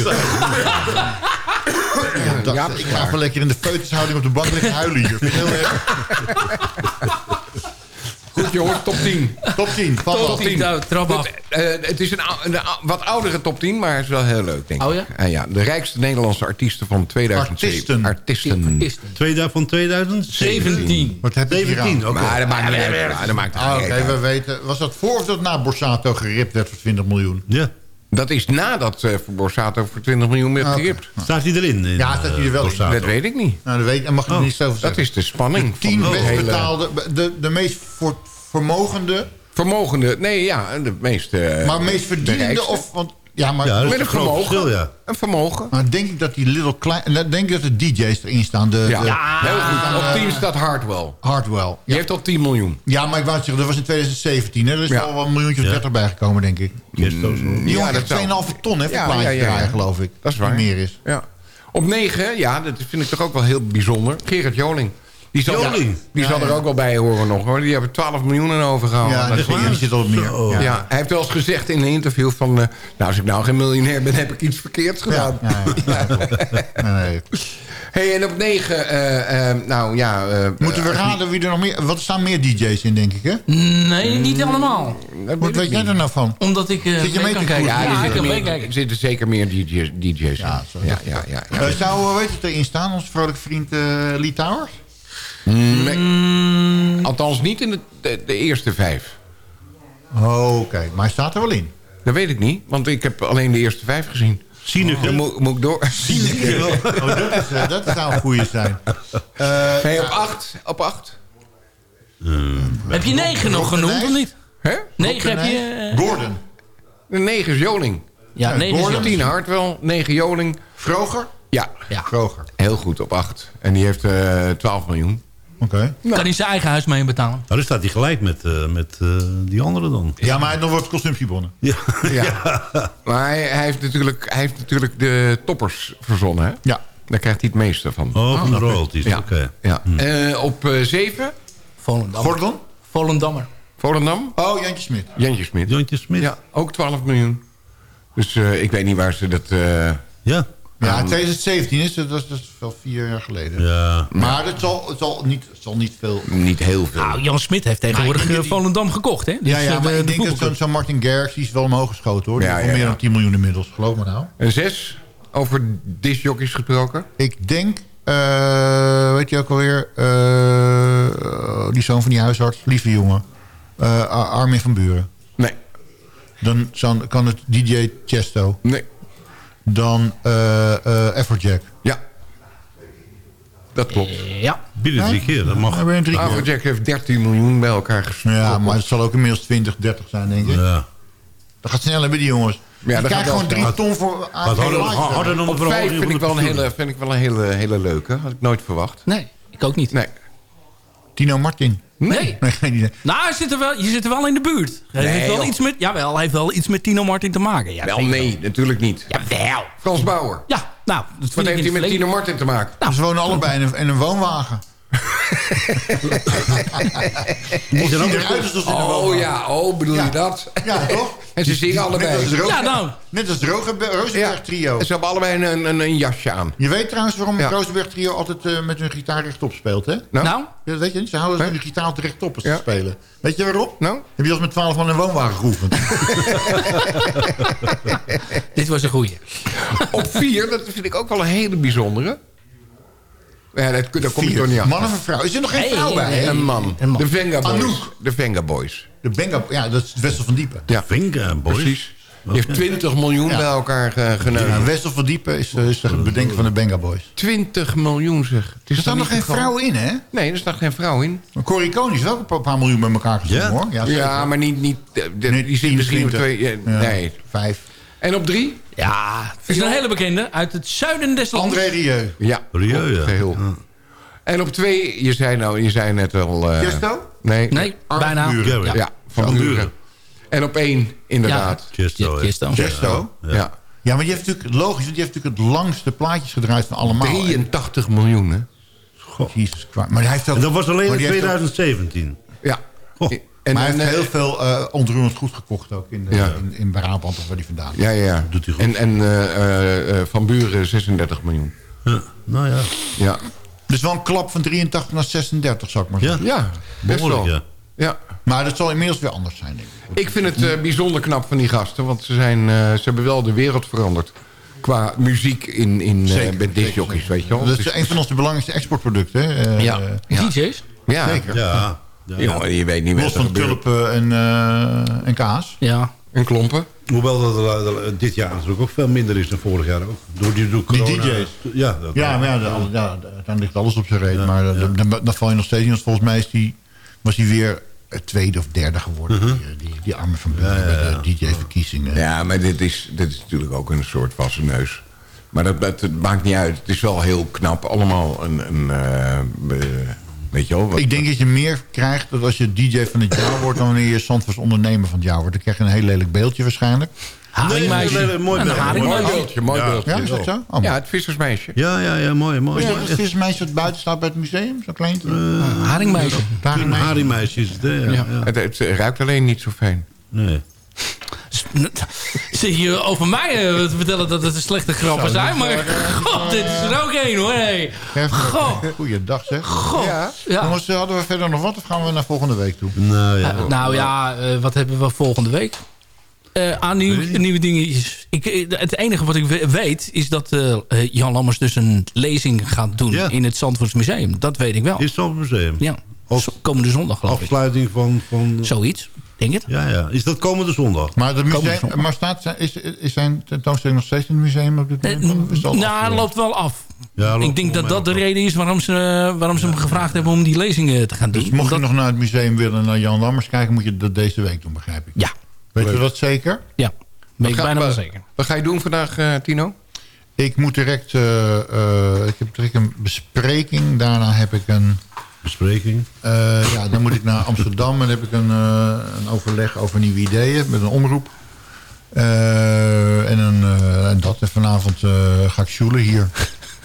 Ja, dat- Ja, ik ga even lekker in de feutushouding op de bank liggen huilen hier. Vind je heel erg? Goed jongens, top 10. Top 10. Van Top wat? 10, nou, trap af. Goed, eh, het is een, wat oudere top 10, maar het is wel heel leuk, denk ik. Oh ja? Eh, ja, de rijkste Nederlandse artiesten van 2007. Artiesten. Van 2000? 17. Wat heb je hier 17, aan? oké. Maar dat maakt niet uit. Ja, dat maakt Ah, Oké, we weten. Was dat voor of dat na Borsato geript werd voor 20 miljoen? Ja. Dat is nadat uh, Borsato voor 20 miljoen werd Ah, oké. geript. Staat hij erin? in, Ja, staat hij er wel in. Dat weet ik niet. Nou, dat weet mag je Oh, niet zo Dat is de spanning. De 10 van de best hele- betaalde, de, de meest voor, vermogende, Vermogende, nee ja, de meeste... eh, maar meest de verdienende of... Want, ja, maar, Ja, is Met een een vermogen. verschil, ja. Een vermogen. maar denk ik dat die little klein... en Denk ik dat de DJ's erin staan. De, Ja, de heel goed. Op 10 staat Hardwell. Hardwell. Die Ja. heeft al 10 miljoen. ja, maar ik wou zeggen, dat was in 2017. Hè? Er is Ja. al wel een miljoentje of Ja. 30 bijgekomen, denk ik. Die Is dat zo? jongen Ja, dat heeft zou- 2,5 ton, hè, voor Ja, plaatjes ja, ja, ja. draaien, geloof ik. Dat is waar. Die meer is. Ja. Op 9, ja, dat vind ik toch ook wel heel bijzonder. Gerard Joling. Die zal, die zal er ook wel bij horen nog hoor. Die hebben 12 miljoen overgehouden. Ja, Dat is- zit al op meer. Ja. ja. hij heeft wel eens gezegd in een interview van... eh, nou, als ik nou geen miljonair ben, heb ik iets verkeerds gedaan. ja, ja, ja, klopt. Nee, nee. Hey, en op 9, nou ja... eh, Moeten we eh, raden wie er nog meer... Wat staan meer DJ's in, denk ik, hè? Nee, niet allemaal. dat Wat weet jij er nou van? Omdat ik eh Zit je mee kan te kijken. Ja, Ja, er ik zitten, kan meer, meekijken. er zitten zeker meer DJ's, DJ's in. Ja, zo, ja, ja, ja, ja. Eh, zou, weet het erin staan, onze vrolijke vriend eh Lee Towers? Nee. Mm. Althans niet in de, de, de eerste vijf. Oh, Oké, maar hij staat er wel in. Dat weet ik niet, want ik heb alleen de eerste vijf gezien. Sineke. Dan moet, moet ik door. Oh, dat, is, eh, dat zou een goeie zijn. Eh, Nee, op acht. Op acht. Heb je negen nog genoemd of niet? Hè? Negen heb je... eh, Gordon. De negen is Joling. Ja, Ja, negen is Gordon. Joling. Tien Hartwell, negen Joling. Vroger? Ja, Ja. Vroger. heel goed op acht. En die heeft eh 12 miljoen. Oké. Kan hij zijn eigen huis mee betalen? Nou, dan staat hij gelijk met, eh, met eh, die andere dan. Ja, maar hij heeft nog wat consumptiebonnen. Ja. Ja. Maar hij, hij heeft natuurlijk, hij heeft natuurlijk de toppers verzonnen. Hè? Ja. Daar krijgt hij het meeste van. Oh, van de royalties. Ja. Oké. ja. Eh, op eh, zeven, Volendammer. Gordon? Volendammer. Volendam, Oh, Jantje Smit. Jantje Smit. Jontje Smit. Ja, ook 12 miljoen. Dus eh, ik weet niet waar ze dat... eh, Ja. Ja, 2017 is het, dat is, dat is wel vier jaar geleden. Ja. Maar het zal, het, zal niet, het zal niet veel... niet heel veel. Nou, Jan Smit heeft tegenwoordig eh, Volendam gekocht, hè? Dus, ja, ja, eh, maar de- ik de denk dat zo'n Martin Garrix, die is wel omhoog geschoten hoor. Die Ja, wel ja, meer ja. dan 10 miljoen inmiddels, geloof me nou. Een zes, over disjockeys gesproken. Ik denk, eh, weet je ook alweer, eh, die zoon van die huisarts, lieve jongen, eh, Ar- Armin van Buren. Nee, Dan zou- kan het DJ Chesto. nee. Dan eh eh Afrojack. Ja. Dat klopt. Ja. Binnen drie keer, dat mag. Ja, weer een drie keer. Afrojack heeft 13 miljoen bij elkaar gestopt. Ja, maar het zal ook inmiddels 20, 30 zijn, denk ik. Ja. Dat gaat sneller bij die jongens. Ja, je krijgt gaat gewoon drie ton voor harder dan de Op vijf van vind ik wel een hele, vind ik wel een hele, hele leuke. Had ik nooit verwacht. Nee, ik ook niet. Nee. Tino Martin. Nee. Nee, geen idee. Nou, hij zit er wel, je zit er wel in de buurt. Hij Nee, heeft wel joh. iets met, jawel, hij heeft wel iets met Tino Martin te maken. Ja, wel, nee, natuurlijk niet. Jawel. Frans Bauer. Ja, nou, dat Wat heeft hij met Tino Martin te maken? Ze wonen allebei in een, in een woonwagen. Die zijn ook eruit in een Oh ja, oh bedoel je dat? Ja, toch? En ze zingen Net allebei. als het Roos- Ja, nou. Net als Rozenberg trio. En ze hebben allebei een, een, een jasje aan. Je weet trouwens waarom het. Rozenberg trio altijd eh, met hun gitaar rechtop speelt, hè? Nou? Nou, Ja, weet je niet. Ze houden hun gitaar altijd rechtop als ze spelen. Weet je waarom? Nou? Heb je als met 12 man een woonwagen geoefend? dit was een goeie. Op vier, dat vind ik ook wel een hele bijzondere. Ja, dat, daar kom je toch niet achter. Man of een vrouw? Is er nog geen vrouw bij? Een man. Een man. De Venga Boys. Anouk. De Venga Boys. De Benga, ja, dat is Wessel van Diepen. Ja, Venga, boys. precies. Die heeft 20 miljoen Ja. bij elkaar ge- Ja, geneukt. Wessel van Diepen is, eh, is de bedenker van de Benga Boys. 20 miljoen zeg. Het is Er staan toch nog geen te vrouwen in, hè? Nee, er staat geen vrouw in. Maar Corrie Konings is wel een paar miljoen bij elkaar Ja? hoor. Ja, zeker. maar niet... niet eh, de- Nee, die zit 10, misschien op 20. twee... ja, Ja, Nee. Vijf. En op drie? Ja, het is een hele bekende uit het zuiden des lands. André Rieu. Ja. Rieu, ja. Geheel. En op twee, je zei, nou, je zei net al... eh, Chesto? Nee. Nee, bijna. Ja, Ja. Van, Buren. Buren. En op één, inderdaad. Chesto. Chesto. Chesto? Ja. Ja, maar die heeft natuurlijk, logisch, want die heeft natuurlijk het langste plaatjes gedraaid van allemaal. 83 miljoen, hè? Jesus Christ. Maar hij heeft ook... En dat was alleen in die heeft ook- 2017. Ja. Oh. En, maar hij en, heeft heel eh, veel eh onroerend goed gekocht ook in, de, Ja. in, in Brabant of waar die vandaan Ja, ja, ja. Doet hij goed. En, en eh, Van Buren 36 miljoen. Ja, nou ja. Ja. Dus wel een klap van 83 naar 36, zou ik maar Ja, zeggen. Ja, best behoorlijk, wel. Ja. Ja. Maar dat zal inmiddels weer anders zijn, denk ik. Ik vind het eh, bijzonder knap van die gasten. Want ze, zijn, eh, ze hebben wel de wereld veranderd. Qua muziek in, in, eh, Zeker, discjockeys, weet je wel. Dat is een van onze belangrijkste exportproducten. hè. Eh, Ja. eh, DJ's? ja. Zeker. Ja. ja. Jongen, je weet niet Los wat er van tulpen en, eh, en kaas. Ja. En klompen. Hoewel dat dit jaar natuurlijk ook veel minder is dan vorig jaar ook. Door die, door Die corona. DJ's. Ja, dat, Ja, maar ja, alle- ja, dan ligt alles op zijn reet. maar eh, dan- dan, dan val je nog steeds in. Volgens mij is die, was hij weer het tweede of derde geworden. die, eh, die, die arme van Buren bij de DJ-verkiezingen. Ja, maar dit is, dit is natuurlijk ook een soort wassen neus. Maar dat, maakt niet uit. Het is wel heel knap. Allemaal een... een eh, weet je wel? Wat, Ik denk dat je meer krijgt dat als je DJ van het jaar wordt... dan wanneer je Zandvoorts ondernemer van het jaar wordt. Dan krijg je een heel lelijk beeldje waarschijnlijk. Haringmeisje. Nee, nee, nee, mooi haringmeisje. beeldje, mooi Ja. beeldje. Ja, is dat zo? Oh, Ja, het vissersmeisje. Ja, ja, ja, mooi, mooi. Dat het vismeisje dat buiten staat bij het museum? Zo klein? Haringmeisje. Een haringmeisje is het, hè? Ja, Ja. ja. Het, het ruikt alleen niet zo fijn. Nee. Zit je over mij eh, te vertellen dat het een slechte grappen zijn? Maar god, dit is er ook één hoor. Hey. Goh. Goeiedag zeg. Goh. Ja. Ja. Jongens, eh, hadden we verder nog wat of gaan we naar volgende week toe? Nou ja. Eh, nou ja, eh, wat hebben we volgende week? Eh, aan nieuw, nieuwe dingen. is- Ik, eh, het enige wat ik we- weet is dat eh, eh, Jan Lammers dus een lezing gaat doen Ja. in het Zandvoorts Museum. Dat weet ik wel. Is het museum? Ja, Als komende zondag geloof ik. afsluiting van, van... Zoiets, denk het. Ja, ja. Is dat komende zondag? Maar, het Komende museum, zondag. maar staat, zijn- is, is zijn tentoonstelling nog steeds in het museum op dit moment? Al nou, hij afgerond? loopt wel af. Ja, loopt ik denk dat dat de reden is waarom ze, waarom ze hem gevraagd hebben om die lezingen te gaan doen. Dus mocht je nog naar het museum willen naar Jan Lammers kijken... moet je dat deze week doen, begrijp ik. Ja, Weet je dat zeker? ja. Ik ga- bijna wel zeker. Wat ga je doen vandaag, eh, Tino? Ik moet direct... eh, eh, ik heb direct een bespreking. Daarna heb ik een... Bespreking. eh, ja, dan moet ik naar Amsterdam. En dan heb ik een, een overleg over nieuwe ideeën met een omroep. Eh, en, een, eh, en dat. En vanavond eh, ga ik sjoelen hier.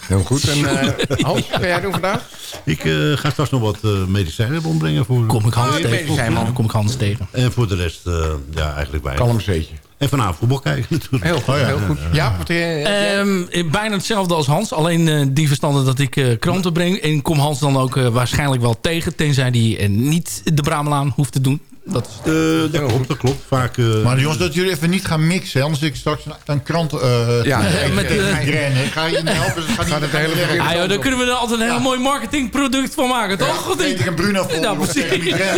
Heel goed. En eh, Hans, wat ga jij doen vandaag? Ik eh, ga straks nog wat eh, medicijnen ombrengen voor... Kom ik Hans Oh, tegen. man. Ja, kom ik Hans tegen. En voor de rest, eh, ja, eigenlijk bij. Kalmzeetje. En vanavond voetbal kijken natuurlijk. Heel goed, heel goed. Ja, wat, eh, Ehm, eh, bijna hetzelfde als Hans. Alleen eh, die verstanden dat ik eh, kranten breng. En kom Hans dan ook waarschijnlijk wel tegen. Tenzij hij niet de Bramelaan hoeft te doen. Dat is, Eh, dat klopt, dat klopt. Vaak... eh, Maar jongens, dat jullie even niet gaan mixen. Anders zit ik straks een- een krant... eh Ja, te- met, migraine. Ga je niet helpen? Het gaat niet Gaat het hele verkeerde ah, joh, daar kunnen we er altijd een heel mooi marketingproduct van maken, toch? Of niet? Peter en Bruno voor Nou, precies. Ja.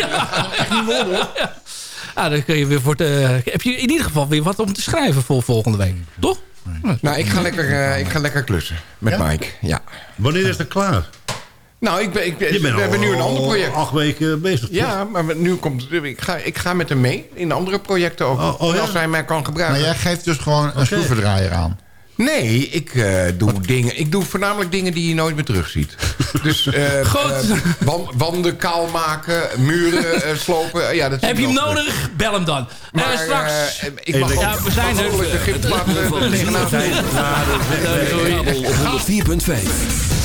Dat. Ah, dan kun je weer voor de, heb je in ieder geval weer wat om te schrijven voor volgende week. Toch? nou, ik ga lekker, eh, ik ga lekker klussen met Ja? Mike. Ja. Wanneer is dat klaar? Nou, ik ben, ik, we al, hebben nu een ander al project. acht weken bezig. Ja, maar nu komt... Ik ga, ik ga met hem mee in andere projecten ook. Oh, oh ja? Als hij mij kan gebruiken. Maar jij geeft dus gewoon een schroevendraaier aan. Nee, ik eh, doe dingen. Ik doe voornamelijk dingen die je nooit meer terugziet. Dus eh, Goed. eh, wan- wanden kaal maken, muren slopen. ja, dat Heb je hem terug. nodig? Bel hem dan. Maar, straks. ik mag Ja, we zijn er. de eh, tegenaan Kabel op 104.5.